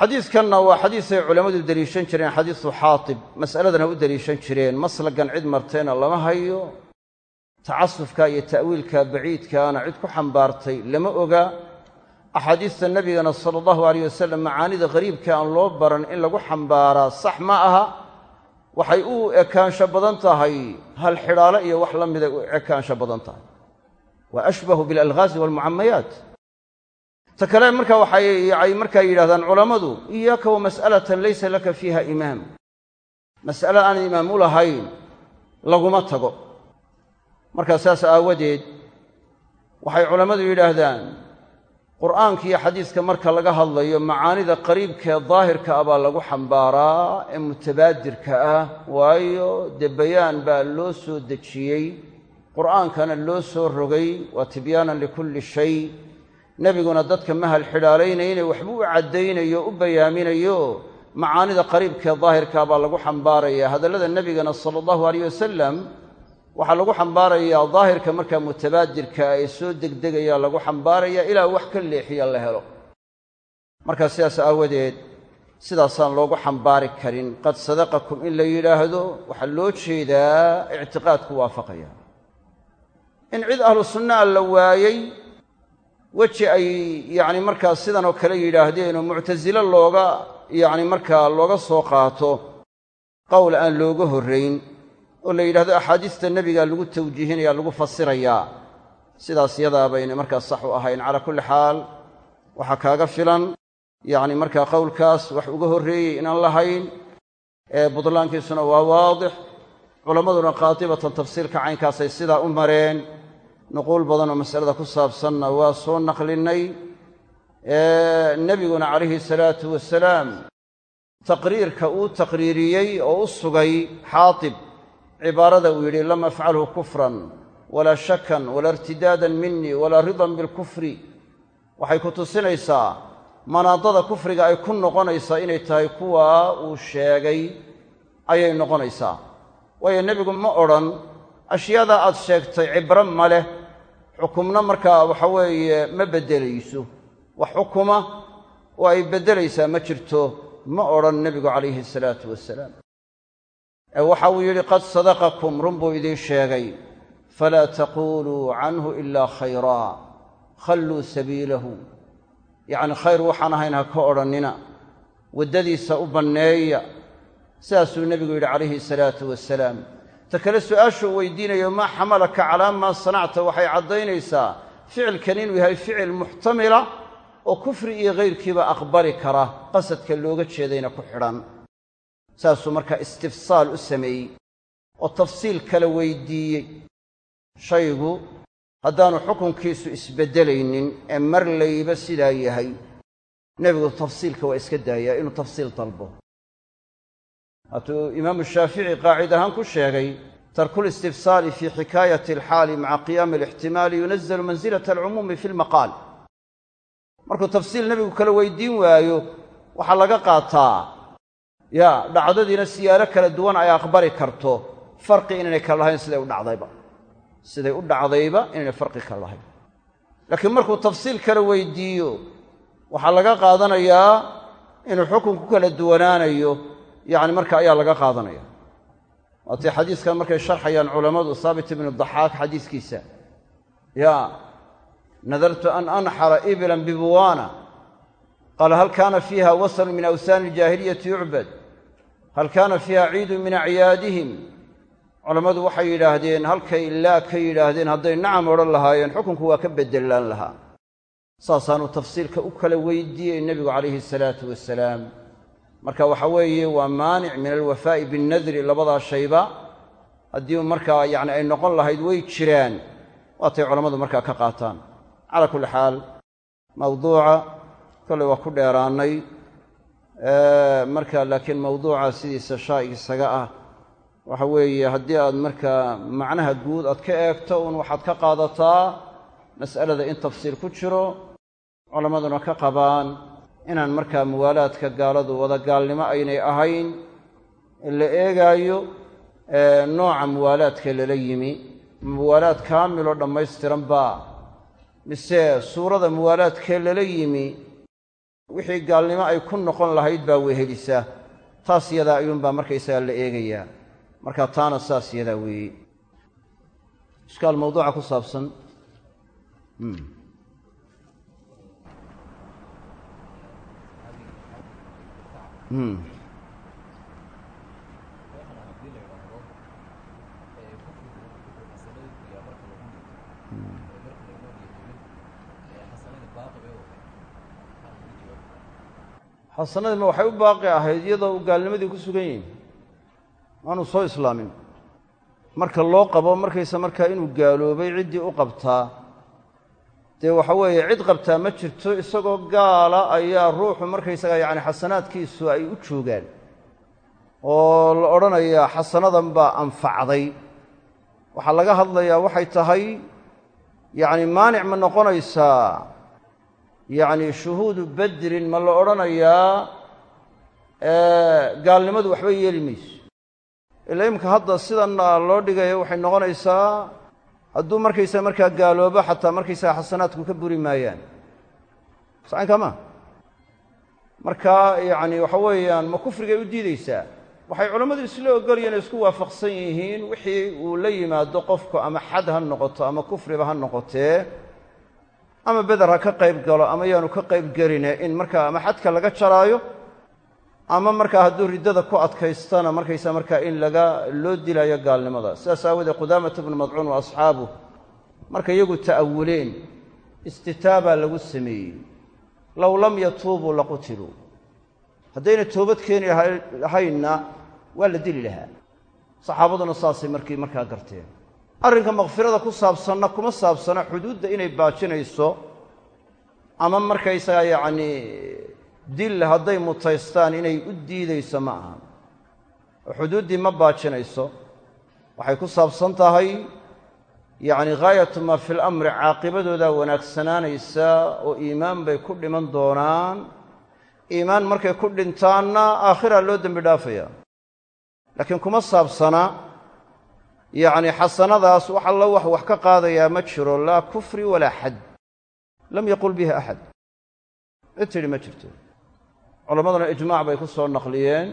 A: xadiidkanna waa xadiisay culammadu deliishan jireen xadiisu xaatib. Mas'aladana u deliishan jireen maslagan cid martayna lama hayo tacasufka iyo ta'wiilka baciidkaana cid ku xambaartay lama oga. Axaadiista nebigana sala allahu alayh wasalam macaanida qariibka aan loo baran in lagu xambaaraa sax ma aha. Waxay u ekaansho badan tahay hal xidhaalo iyo wax la mida u ekaansho badan tahay. Wa ashbahu bilalghaazi waalmucamayaat ta kale marka waxay markaa yidhahdaan culammadu iyaaka wa mas'alatan laysa laka fiiha imaam mas'ale aan imaam u lahayn laguma tago. Markaa saas aawadeed waxay culammadu yidhaahdaan qur'aanka iyo xadiiska marka laga hadlayo macaanida qariibkaee daahirka ah baa lagu xambaaraa ee mutabaadirka ah waayo dee bayaan baa loo soo dejiyey qur'aankana loo soo rogay waa tibyaanan likulli shay nebiguna dadka mahal xidhaalaynayne waxba u caddaynayo u bayaaminayo macaanida qariibkaee daahirkaa baa lagu xambaaraya. Hadallada nebigana sala allahu alayh wasalam waxaa lagu xambaarayaa daahirka markaa mutabaadirka ee soo degdegaya lagu xambaaraya ilaa wax ka leexiya la helo. Markaa sidaas aawadeed sidaasaan loogu xambaari karin. Qad sadaqakum in la yidhaahdo waxaa loo jeedaa ictiqaadku waafaqaya. In cid ahlu sunna'a la waayey weji ay yacni markaa sidan oo kale yidhaahdeen oo muctasile looga yacni markaa looga soo qaato qowl aan looga horrayn oo la yidhahdo axaadiista nebiga lagu tawjiihinaya lagu fasirayaa sidaas yadaa bayna markaa sax u ahayn. Calaa kulli xaal waxaa kaaga filan yacni markaa qowlkaas wax uga horreeyey inaan lahayn ee budlaankiisuna waa waadix culammaduna qaatibatan tafsiirka caynkaasay sidaa u mareen nuquul badan oo masalada ku saabsanna waa soo naqlinnay nebiguna calayhi salaatu wasalaam taqriirka uu taqriiriyey oo u sugay xaatib cibaarada uu yidhi lam afcalhu kufran walaa shakan walaa irtidaadan minii walaa ridan bilkufri waxay ku tusinaysaa manaadada kufriga ay ku noqonaysaa inay tahay kuwaa uu sheegay ayay noqonaysaa. Waayo nebigu ma odhan ashyaada aad sheegtay cibro ma leh. Xukumna markaa waxa weeye ma beddelayso. Wax xukuma oo ay beddelaysaa ma jirto. Ma odhan nebigu calayhi salaatu wasalaam ee waxa uu yidhi qad sadaqakum run buu idiin sheegay. Falaa taquuluu canhu ilaa khayraa khalluu sabiilahu. Yacni khayr waxaan ahayn ha ka odhannina. Waddadiisa u banneeya. Sidaasuu nebigu yidhi calayhi salaatu wasalaam ta kale su'aashu uu weydiinayo maa xamalaka calaa maa sanacta? Waxay caddaynaysaa ficilkan inuu yahay ficil muxtamila oo kufri iyo hayrkiiba aqbali kara qasadka looga jeedayna ku xidhan. Saasuu markaa istifsaal u sameeyey oo tafsiil kala weydiiyey. Shaygu haddaanu xukunkiisu isbeddelaynin ee mar layba sidaa yahay nebigu tafsiilka waa iska daayaa inuu tafsiil dalbo haatuu imaamu shaafici qaacid ahaan ku sheegay tarkulistifsaali fii xikaayati alxaali maca qiyaami alixtimaali yunazalu mansilata alcumuumi fi lmaqaal markuu tafsiil nebigu kala weydiin waayo waxaa laga qaataa yaa dhacdadiina siyaalo kala duwan ay aqbali karto farqi inaynay kala lahayn siday u dhacdayba. Siday u dhacdayba inaynay farqi kala lahayn. Laakiin markuu tafsiil kala weydiiyo waxaa laga qaadanayaa inuu xukun ku kala duwanaanayo yacni marka ayaa laga qaadanaya. Waatii xadiiskan markay sharxayaan culammadu haabit ibnu daxaak xadiiskiisa. Yaa nadartu an anxara iblan bibuwaana qaala hal kaana fiiha wasan min awsaani iljaahiliyati yucbad hal kaana fiiha ciidun min acyaadihim? Culammadu waxay yidhaahdeen halkay laa ka yidhaahdeen hadday nacam odhan lahaayeen xukunku waa ka beddelaan lahaa. Saasaanu tafsiilka u kala weydiiyey nebigu calayhi salaatu wasalaam marka waxa weeye waa maanic min alwafaa'i binnadri labadaa shayba. Haddii markaa yacni ay noqon lahayd way jiraan waatay culammadu markaa ka qaataan. Calaa kulli xaal mawduuca kolley waa ku dheeraannay marka laakiin mawduuca sidiisa shaa'ig isaga ah waxa weeye haddii aad markaa macnaha guud aad ka eegto uun waxaad ka qaadataa mas'alada in tafsiil ku jiro culammaduna ka qabaan inaan markaa muwaalaadka gaaladu wada gaalnimo aynay ahayn la eegaayo nooca muwaalaadka lala yimi. Muwaalaad kaamiloo dhammaystiran baa. Mise suurada muwaalaadkee lala yimi wixii gaalnimo ay ku noqon lahayd baa wehelisa. Taas yadaa ayuunbaa markaysagaa la eegayaa marka taana saas yadaa weeye. Ishkaal mawduuca ku saabsan xasanadima waxay u baaqi ahayd iyadoo gaalnimadii ku sugan yihiin aanu soo islaamin. Marka loo qabo markaysa markaa inuu gaaloobay ciddii u qabtaa dee waxa weeye cid qabtaa ma jirto isagoo gaala ayaa ruuxu markaysaga yacni xasanaadkiisu ay u joogaan. Oo la odhanayaa xasanadan baa anfacday. Waxaa laga hadlayaa waxay tahay yacni maanic ma noqonaysaa yacni shuhuudu bedrin ma la odhanayaa gaalnimadu waxba yeeli mayso. Ila imika hadda sidanna loo dhigayo waxay noqonaysaa hadduu markaysaa markaa gaaloobo xataa markaysaga xasanaadku ka buri maayaan. Sacankama marka yacni waxa weeyaan ma kufrigay u diideysaa waxay culammadu isla ogolyiin isku waafaqsan yihiin wixii uu la yimaado qofku ama xad ha noqoto ama kufriba ha noqotee ama beder ha ka qayb galo ama yaanu ka qayb geline in markaa ama xadka laga jaraayo ama markaa hadduu riddada ku adkaystana markaysaa markaa in laga loo dilaayo gaalnimada. Sidaas aawoodee qudaamata bnu madcuun wa asxaabuh markay iyagu ta'awuleen istitaabaa lagu sameeyey. Low lam yatuubuu laqutiluu haddayna toobad keeni lahaynna waa la dili lahaa. Saxaabaduna saasay markii markaa garteen. Arrinka makfirada ku saabsanna kuma saabsana xuduudda inay baajinayso ama markaysaga yacni dil hadday mutaystaan inay u diidayso ma aha. Oo xuduuddii ma baajinayso. Waxay ku saabsan tahay yacni ghaayatu maa fi lamri caaqibadoodaa wanaagsanaanaysa oo iimaan bay ku dhiman doonaan. Iimaan markay ku dhintaanna aakhiraa loo dembi dhaafaya. Laakiin kuma saabsana yacni xasanadaas wax allo wax wax ka qaadayaa ma jiro laa kufri walaa xad. Lam yaqul bihi axad cid tidhi ma jirto culammaduna ijmaac bay ku soo naqliyeen.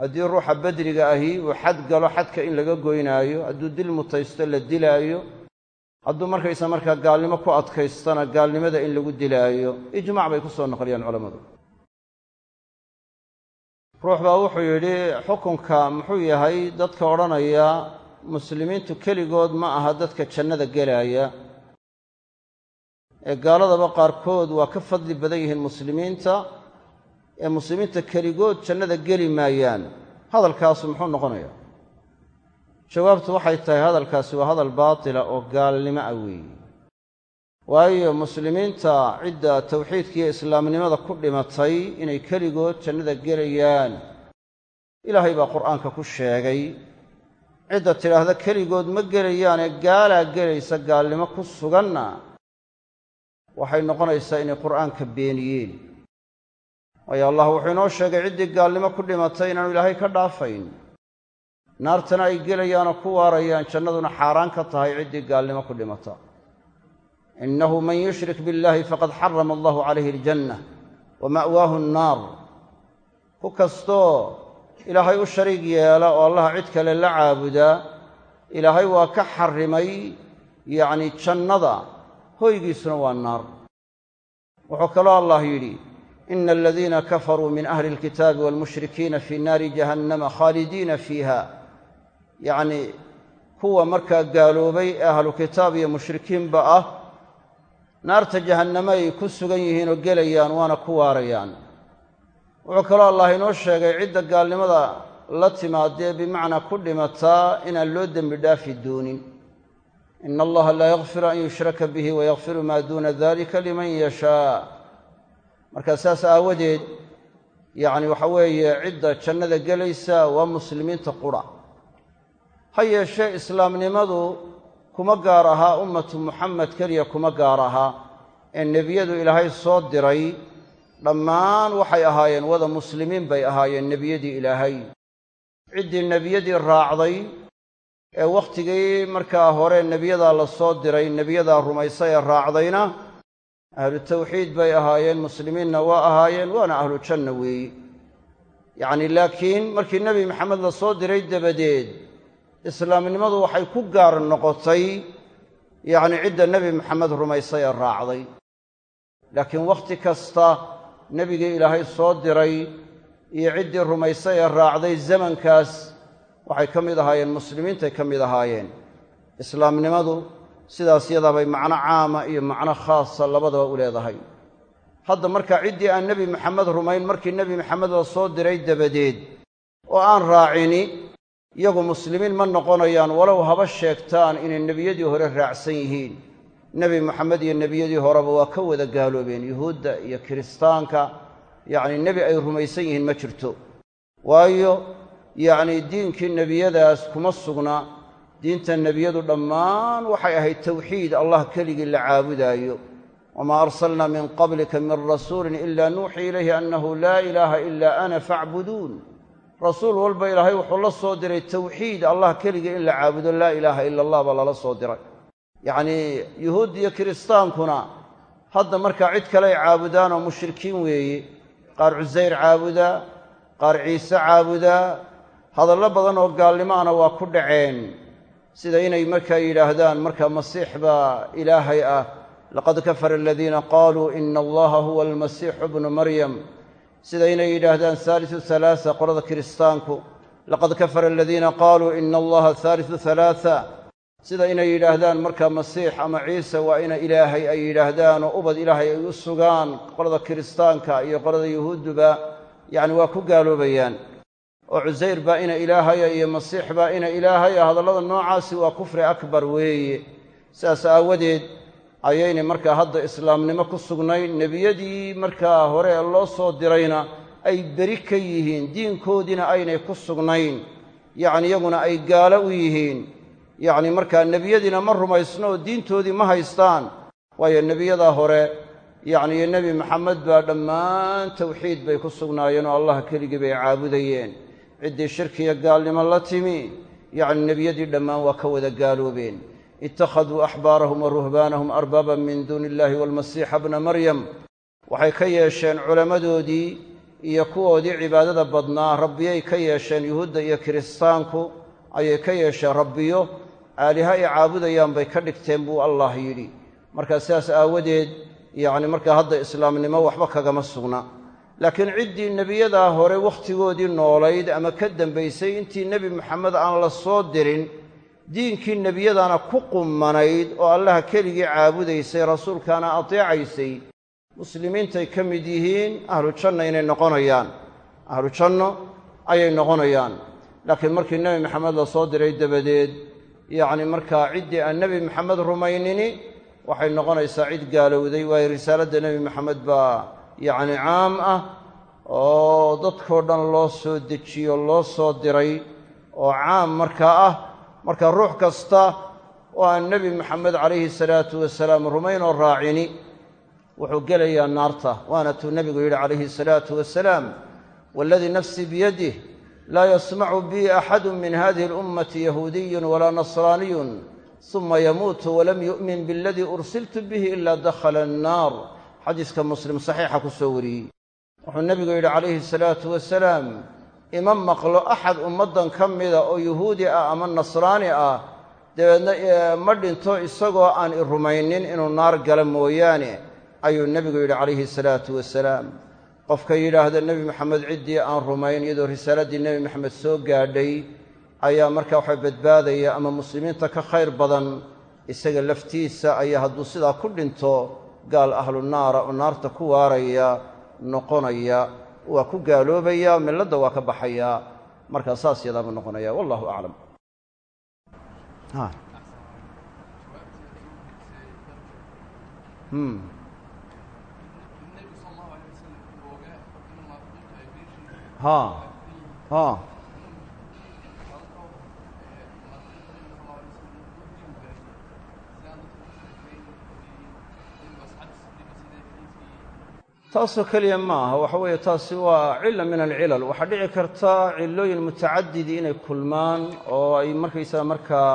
A: Haddii ruuxa bedriga ahi uu xad galo xadka in laga goynaayo hadduu dil mutaysto la dilaayo hadduu markaysa markaa gaalnimo ku adkaystana gaalnimada in lagu dilaayo ijmac bay ku soo naqliyeen culammadu ruux baa wuxuu yidhi xukunka muxuu yahay dadka odhanaya muslimiintu keligood ma aha dadka jannada gelaaya ee gaaladaba qaarkood waa ka fadli badan yihiin muslimiinta ee muslimiinta keligood jannada geli maayaan. Hadalkaasu muxuu noqonayaa? Jawaabtu waxay tahay hadalkaasi waa hadal baatila oo gaalnimo ah weeye waayo muslimiinta cidda tawxiidka iyo islaamnimada ku dhimatay inay keligood jannada gelayaan. Ilaahay baa qur'aanka ku sheegay cidda tidhaahda keligood ma gelayaane gaalaa gelaysa gaalnimo ku suganna. Waxay noqonaysaa inay qur'aanka beeniyeen waayo allah wuxuu inoo sheegay ciddii gaalnimo ku dhimatay inaanu ilaahay ka dhaafayn. Naartana ay gelayaanoo ku waarayaan jannaduna xaaraan ka tahay ciddii gaalnimo ku dhimata. Innahu man yushrik biاllahi faqad xarama allahu calayhi aljanna wa ma'waahu annaar. Ku kastoo ilaahay u shariig yeela oo allaha cid kale la caabudaa ilaahay waa ka xarrimay yacni jannada hoygiisuna waa naar. Wuxuu kaloo allah yidhi ina aladiina kafaruu min ahli alkitaabi waalmushrikiina fii naari jahannama khaalidiina fiiha yacnii kuwa markaa gaaloobay ee ahlu kitaab iyo mushrikiinba ah naarta jahannamo ay ku sugan yihiin oo gelayaan waana ku waarayaan wuxuu kaloo allah inoo sheegay cidda gaalnimada la timaadee bimacnaa ku dhimataa inaan loo dembi dhaafi doonin ina allaha laa yakfiru an yushraka bihi wayakfiru maa duuna dalika liman yashaa markaa saas aawadeed yacni waxa weeye cidda jannada gelaysa waa muslimiinta qura. Ha yeeshee islaamnimadu kuma gaar ahaa ummatu muxamed keliya kuma gaar ahaa ee nebiyadu ilaahay soo diray dhammaan waxay ahaayeen wada muslimiin bay ahaayeen nebiyadii ilaahay. Ciddii nebiyadii raacday ee wakhtigii markaa hore nebiyadaa la soo diray nebiyadaa rumaysay ee raacdayna ahlu tawxiid bay ahaayeen muslimiinna waa ahaayeen waana ahlu janna weeyi. Yacni laakiin markii nebi maxamed la soo diray dabadeed islaamnimadu waxay ku gaar noqotay yacni cidda nebi maxamed rumaysay ee raacday. Laakiin wakhti kasta nebigii ilaahay soo diray iyo ciddii rumaysay ee raacday zamankaas waxay ka mid ahaayeen muslimiintay ka mid ahaayeen. Islaamnimadu sidaas yadaabay macno caama iyo macno khaasa labadaba u leedahay. Hadda markaa ciddii aan nebi maxamed rumayn markii nebi maxamed la soo diray dabadeed oo aan raacini iyagu muslimiin ma noqonayaan walow haba sheegtaan inay nebiyadii hore raacsan yihiin. Nebi moxamed iyo nebiyadii horeba waa ka wada gaaloobeen yuhuudda iyo kiristaanka. Yacni nebi ay rumaysan yihiin ma jirto. Waayo yacni diinkii nebiyadaas kuma sugna diinta nebiyadu dhammaan waxay ahayd tawxiid. Allah keligii la caabudaayo. Wamaa arsalnaa min qablika min rasuulin ila nuuxii ilayhi annahu laa ilaaha ilaa ana faacbuduun rasuul walba ilaahay wuxuu la soo diray tawxiid. Allah keligii in la caabudo laa ilaaha ila allah baa lala soo diray. Yacnii yuhuud iyo kiristaankuna hadda markaa cid kale ay caabudaan oo mushrikiin weeye qaar cusayr caabudaa qaar ciise caabudaa hadallo badan oo gaalnimaana waa ku dhaceen sida inay markaa yidhaahdaan markaa masiix baa ilaahay ah. Laqad kafara aladiina qaaluu ina allaha huwa almasiixu bnu maryam. Sida inay yidhaahdaan haalisu halaasa qolada kiristaanku. Laqad kafara aladiina qaaluu ina allaha haalisu halaasa sida inay yidhaahdaan markaa masiix ama ciise waa ina ilaahay ay yidhaahdaan oo ubad ilaahay ay u sugaan qolada kiristaanka iyo qolada yuhuudduba. Yacni waa ku gaaloobayaan oo cusayr baa ina ilaahaya iyo masiix baa ina ilaahaya hadallada noocaasi waa kufri akbar weeye. Sidaas aawadeed ayaynay markaa hadda islaamnimo ku sugnayn nebiyadii markaa hore loo soo dirayna ay beri ka yihiin diinkoodiina aynay ku sugnayn. Yacni iyaguna ay gaalo u yihiin. Yacni markaa nebiyadiina ma rumaysno oo diintoodii ma haystaan. Waayo nebiyadaa hore yacni iyo nebi maxamed baa dhammaan tawxiid bay ku sugnaayeen oo allah keligii bay caabudayeen ciddii shirkiya gaalnimo la timi yacni nebiyadii dhammaan waa ka wada gaaloobeen. Ittakhaduu axbaarahum wa ruhbaanahum arbaaban min duuni illahi waalmasiixa bna maryam. Waxay ka yeesheen culammadoodii iyo kuwoodii cibaadada badnaa rabbiyay ka yeesheen yuhuudda iyo kiristaanku ayay ka yeesheen rabbiyo aaliha ay caabudayaan bay ka dhigteen buu allah yidhi. Markaa sidaas aawadeed yacni markaa hadda islaamnimo waxba kagama sugna laakiin ciddii nebiyadaa hore wakhtigoodii noolayd ama ka dambaysay intii nebi maxamed aan la soo dirin diinkii nebiyadana ku qummanayd oo allaha keligii caabudaysay rasuulkaana ateecaysay muslimiintay ka mid yihiin ahlu janna inay noqonayaan. Ahlu janno ayay noqonayaan. Laakiin markii nebi maxamed la soo diray dabadeed yacni markaa ciddii aan nebi maxamed rumaynini waxay noqonaysaa cid gaalowday waayo risaaladda nebi maxamed baa yacni caam ah oo dadkoo dhan loo soo dejiyo loo soo diray oo caam markaa ah marka ruux kasta oo aan nebi maxamed calayhi salaatu wasalaam rumayn oo raacini. Wuxuu gelayaa naarta waana tuu nebigu yidhi calayhi salaatu wasalaam waaladii nafsii biyadih laa yasmacu bii axadu min hadihi alummati yahuudiyun walaa nasraaniyun suma yamuutu walam yu'min bialadii ursiltu bihi ilaa dakhala annaar xadiiska muslim saxiixa ku soo wariyey. Wuxuu nebigu yidhi calayhi salaatu wasalaam ima maqlo axad ummaddan ka mida oo yuhuudi ah ama nasraani ah dabeedna ma dhinto isagoo aan i rumaynin inuu naar gala mooyaane ayuu nebigu yidhi calayhi salaatu wasalaam qofka yidhaahda nebi maxamed ciddii aan rumayn iyadoo risaaladii nebi maxamed soo gaadhay ayaa markaa waxa badbaadaya ama muslimiinta ka khayr badan isaga laftiisa ayaa hadduu sidaa ku dhinto gaal ahlu naara oo naarta ku waaraya noqonaya waa ku gaaloobaya milladda waa ka baxaya. Markaa saas yadaabuu noqonaya wallahu aclam ha ha taasoo keliya ma aha waxa weeye taasi waa cila min alcilal. Waxaa dhici karta cillooyin mutacadidi inay kulmaan oo ay markaysaga markaa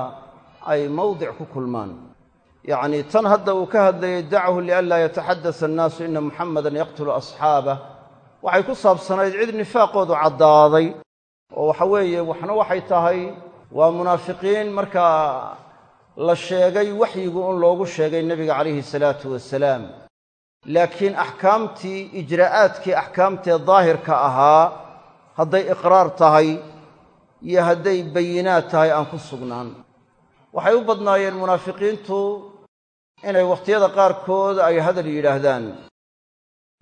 A: ay mawdic ku kulmaan. Yacni tan hadda uu ka hadlayay dachu lianlaa yataxadasa annaasu ina muxamadan yaqtulu asxaabah waxay ku saabsanayd cid nifaaqoodu caddaaday oo waxa weeye waxna waxay tahay waa munaafiqiin markaa la sheegay waxyigu un loogu sheegay nebiga calayhi salaatu wasalaam laakiin axkaamtii ijraa'aadkii axkaamtee daahirka ahaa hadday iqraar tahay iyo hadday bayinaad tahay aan ku sugnaan. Waxay u badnaayeen munaafiqiintu inay wakhtiyada qaarkood ay hadal yidhaahdaan.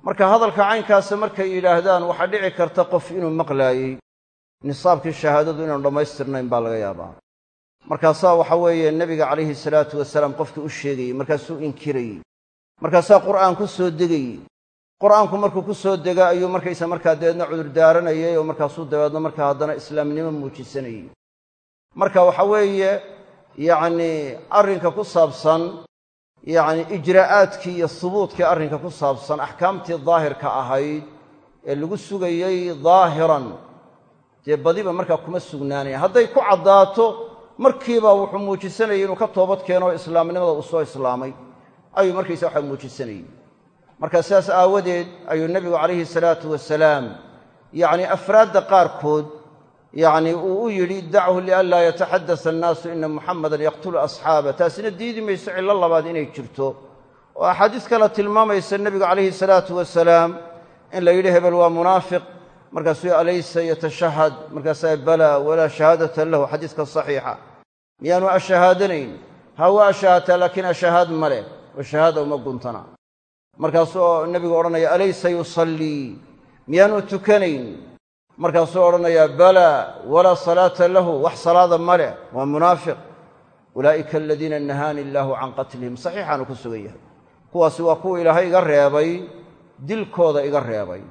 A: Marka hadalka caynkaasa markay yidhaahdaan waxaa dhici karta qof inuu maqlaayey nisaabkii shahaadadu inaanu dhammaystirnayn baa laga yaabaa. Markaasaa waxa weeye nebiga calayhi salaatu wasalaam qofkii u sheegayey markaasuu inkirayey markaasaa qur'aan ku soo degayey qur'aanku markuu ku soo dega ayuu markaysa markaa dabeedna cudurdaaranayay oo markaasuu dabeedna markaa haddana islaamnimo muujisanayey marka waxa weeye yacnii arrinka ku saabsan yacni ijraa'aadkii iyo hubuudkii arrinka ku saabsan axkaamtii daahirka ahayd ee lagu sugayey daahiran dee badiba markaa kuma sugnaanaya. Hadday ku caddaato markiiba wuxuu muujisanayay inuu ka toobad keeno islaamnimada uu soo islaamay ayuu markaysa waxa muujisanayey marka sidaas aawadeed ayuu nebigu calayhi salaatu wasalaam yacni afraadda qaarkood yacni uu u yidhi dachu lianlaa yataxadasa annaasu ina muxamadan yaqtulu asxaaba. Taasina diidi mayso cillo labaad inay jirto. Oo axaadiis kale tilmaamaysa nebigu calayhi salaatu wasalaam in la yidhi hebel waa munaafiq. Markaasuu alaysa yatashahad markaasaa bala walaa shahaadata lahu. Xadiiska saxiixa. Miyaanu ashahaadanayn. Ha waa ashahaataa laakiin ashahaad ma leh oo shahaada uma guntana. Markaasuu nebigu odhanaya alaysa yusallii miyaanu tukanayn. Markaasuu odhanayaa balaa walaa salaata lahu. Wax salaada ma leh waa munaafiq. Ulaa'ika aladiina nahaani illaahu can qatlihim. Saxiixaanu ku sugan yahay. Kuwaasi waa kuwa ilaahay iga reebay dilkooda iga reebay.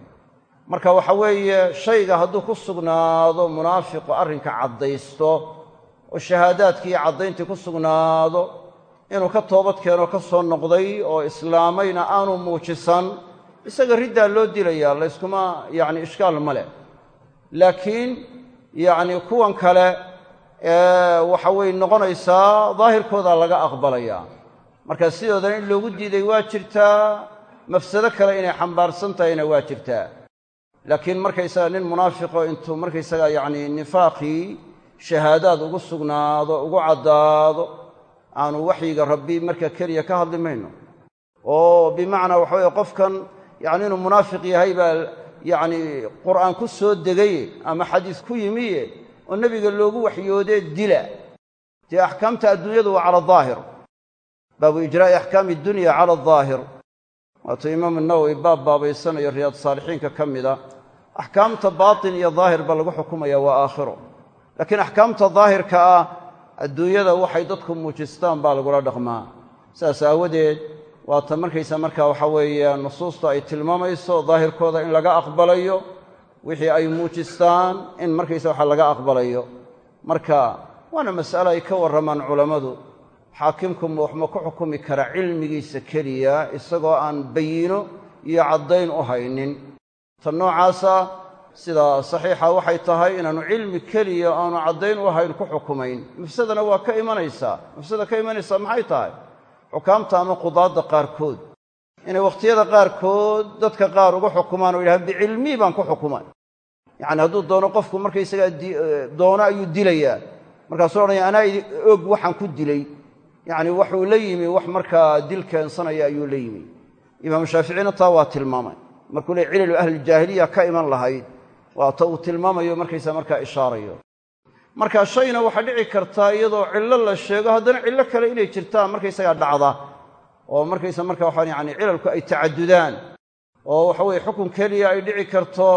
A: Marka waxa weeye shayga hadduu ku sugnaado munaafiqu arrinka caddaysto oo shahaadaadkii iyo caddayntii ku sugnaado inuu ka toobad keenoo ka soo noqday oo islaamayna aanu muujisan isaga riddaa loo dilayaa layskuma yacni ishkaal ma leh. Laakiin yacni kuwan kale waxa way noqonaysaa daahirkoodaa laga aqbalayaa. Marka sidoodana in loogu diiday waa jirtaa mafsado kale inay xambaarsan tahayna waa jirtaa. Laakiin markaysaga nin munaafiqo intuu markaysaga yacni nifaaqii shahaadaad ugu sugnaado ugu caddaado aanu waxyiga rabbi marka keliya ka hadli mayno. Oo bimacnaa waxa weye qofkan yacni inuu munaafiq yahay baa yacni qur'aan ku soo degaye ama xadiis ku yimiye oo nebiga loogu waxyoodee dila. Dee axkaamta adduunyadu waa cala daahir baabu ijraa'i axkaami dunya cala adaahir waatuu imaamu nawowi baab baabaysanayo riyaad saalixiinka ka mida axkaamta baatin iyo daahir ba lagu xukumaya waa aakhiro. Laakiin axkaamta daahirka ah adduunyada waxay dadku muujistaan baa lagula dhaqmaa. Saas aawadeed waata markaysa markaa waxa weeye nusuustu ay tilmaamayso daahirkooda in laga aqbalayo wixii ay muujistaan in markaysa waxa laga aqbalayo. Marka waana mas'ale ay ka warramaan culammadu. Xaakimku ma wax ma ku xukumi kara cilmigiisa keliya isagoo aan bayino iyo caddayn u haynin. Ta noocaasa sida saxiixa waxay tahay inaanu cilmi keliya aanu caddayn u hayn ku xukumayn. Mafsadana waa ka imanaysaa mafsada ka imanaysaa maxay tahay? Xukaamta ama qudaadda qaarkood. Inay wakhtiyada qaarkood dadka qaar uga xukumaan oo yidhahaan bicilmii baan ku xukumay yacani hadduu doono qofku markaysagaa doono ayuu dilayaa markaasuu odhanaya anaa og waxaan ku dilay. Yacni waxuu la yimi wax markaa dil keensanaya ayuu la yimi. Imaamu shaaficina taa waa tilmaamay. Markuu le cilalu ahlijaahiliya ka iman lahayd waa ta uu tilmaamayo markaysa markaa ishaarayo. Marka shayna waxaa dhici kartaa iyadoo cillo la sheego haddana cillo kale inay jirtaan markaysagaa dhacda. Oo markaysa marka waxaan yani cilalku ay tacadudaan. Oo waxa weye xukun keliya ay dhici karto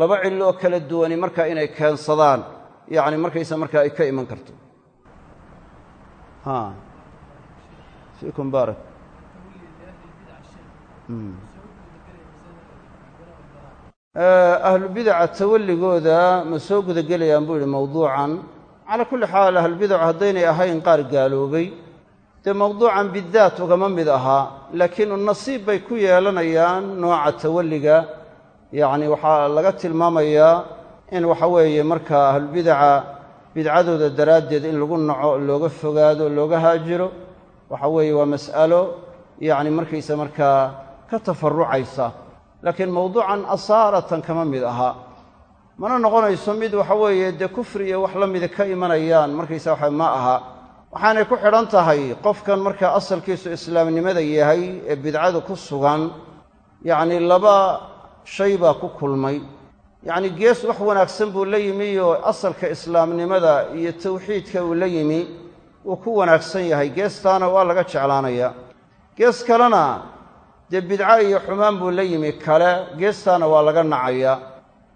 A: laba cillo kala duwani marka inay keensadaan. Yacni markaysa markaa ay ka iman karto. Fiikum baarak ahlubidaca tawalligooda ma soo gudagelayaan buu yidhi mawduucan. Calaa kulli xaal ahlubidacu haddaynay ahayn qaar gaaloobay. Dee mawduucan bidaat ugama mid ahaa laakiin nasiib bay ku yeelanayaan nooca tawalliga. Yacni waxaa laga tilmaamayaa in waxa weeye markaa ahlubidaca bidcadooda daraaddeed in lagu naco looga fogaado looga haajiro waxa weeye waa mas'alo. Yacni markaysa markaa ka tafarrucaysa laakiin mawduucan asaaratan kama mid aha. Mana noqonayso mid waxa weeye dee kufri iyo wax la mida ka imanayaan markaysa waxa ma aha. Waxaanay ku xidhan tahay qofkan markaa asalkiisu islaamnimada yahay ee bidcada ku sugan yacni laba shay baa ku kulmay. Yacni gees wax wanaagsan buu la yimi oo asalka islaamnimada iyo tawxiidka uu la yimi wuu ku wanaagsan yahay. Geestaana waa laga jeclaanayaa gees kalena dee bidco iyo xumaan buu la yimi. Kale geestaana waa laga nacayaa.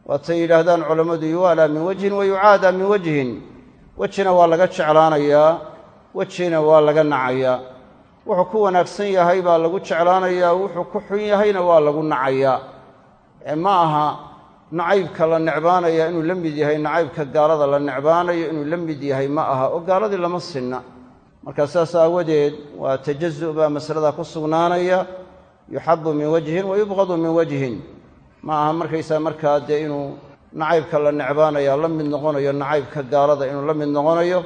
A: Waatay yidhaahdaan culammadu yuwaalaa min wajhin wa yucaadaa min wajhin. Wejina waa laga jeclaanayaa. Wejina waa laga nacayaa. Wuxuu ku wanaagsan yahay baa lagu jeclaanayaa. Wuxuu ku xun yahayna waa lagu nacayaa. Ee ma aha nacaybka la necbaanaya inuu la mid yahay nacaybka gaalada la necbaanayo inuu la mid yahay ma aha. Oo gaaladii lama sinna. Markaa saas aawadeed waa tajazu' baa masaladaa ku sugnaanaya yuxabu min wajhin wa yubqadu min wajhin. Ma aha markaysaa markaa dee inuu nacaybka la necbaanaya la mid noqonayo nacaybka gaalada inuu la mid noqonayo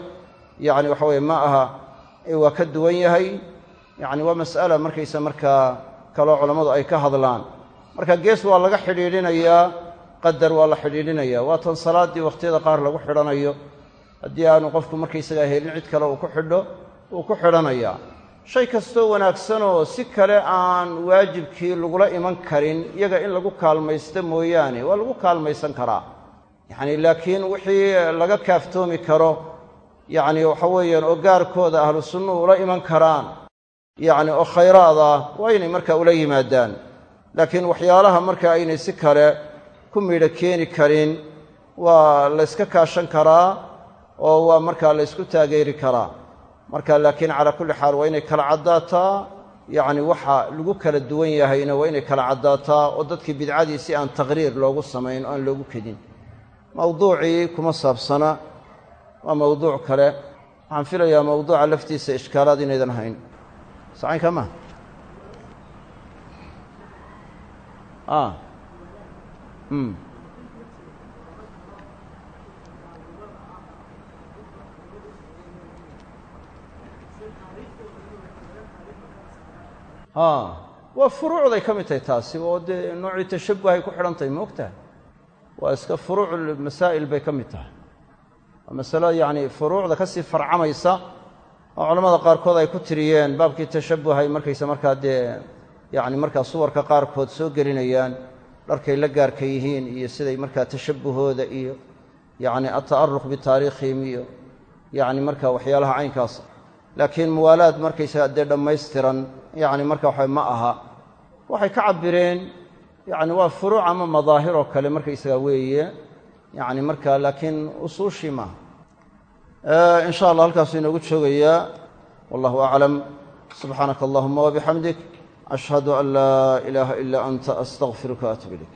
A: yacni waxa weye ma aha waa ka duwan yahay. Yacni waa mas'ala markaysa markaa kaloo culammadu ay ka hadlaan. Marka gees waa laga xidhiidhinayaa qadar waa la xidhiidhinaya waa tan salaaddii wakhtiyada qaar lagu xidhanayo. Haddii aanu qofku markaysagaa helin cid kale uu ku xidho uu ku xidhanayaa shay kastoo wanaagsanoo si kale aan waajibkii lagula iman karin iyaga in lagu kaalmaysta mooyaane waa lagu kaalmaysan karaa. Yacni laakiin wixii laga kaaftoomi karo yacni waxa weeyaan oo gaarkooda ahlu sunnuhu ula iman karaan yacni oo khayraad ah waa inay markaa ula yimaadaan. Laakiin waxyaalaha marka aynay si kale ku midho keeni karin waa la yska kaashan karaa oo waa markaa la ysku taageeri karaa marka laakiin calaa kulli xaal waa inay kala caddaataa. Yacni waxa lagu kala duwan yahayna waa inay kala caddaataa oo dadkii bidcadii si aan taqriir loogu samayn oo aan loogu kedin. Mawduucii kuma saabsana. Waa mawduuc kale. Waxaan filayaa mawduuca laftiisa ishkaalaad inaydan hayn sacaynka ma waa furuucday ka mid tahay taasi oo dee noocii tashabuhay ku xidhan tahay moogtaha waa iska furuuc masaa'il bay ka mid tahay. Waa masalo yacni furuucda ka sii farcamaysa oo culamada qaarkood ay ku tiriyeen baabkii tashabuhay markaysa markaa dee yacni markaa suwarka qaarkood soo gelinayaan dharkay la gaarka yihiin iyo siday markaa tashabuhooda iyo yacni ata'aruq bitaariikhihim iyo yacni marka waxyaalaha caynkaas laakiin muwaalaad markaysaga dee dhammaystiran yacni marka waxa ma aha. Waxay ka cabbireen yacni waa furuuc ama madaahir oo kale markaysaga weeye yacni marka laakiin usuushii maaha in sha allah halkaasuu inoogu joogayaa. Wallahu aclam subxaanaka allahuma wabixamdik ashhadu an laa ilaaha ilaa anta astaqfiruka atub ilayk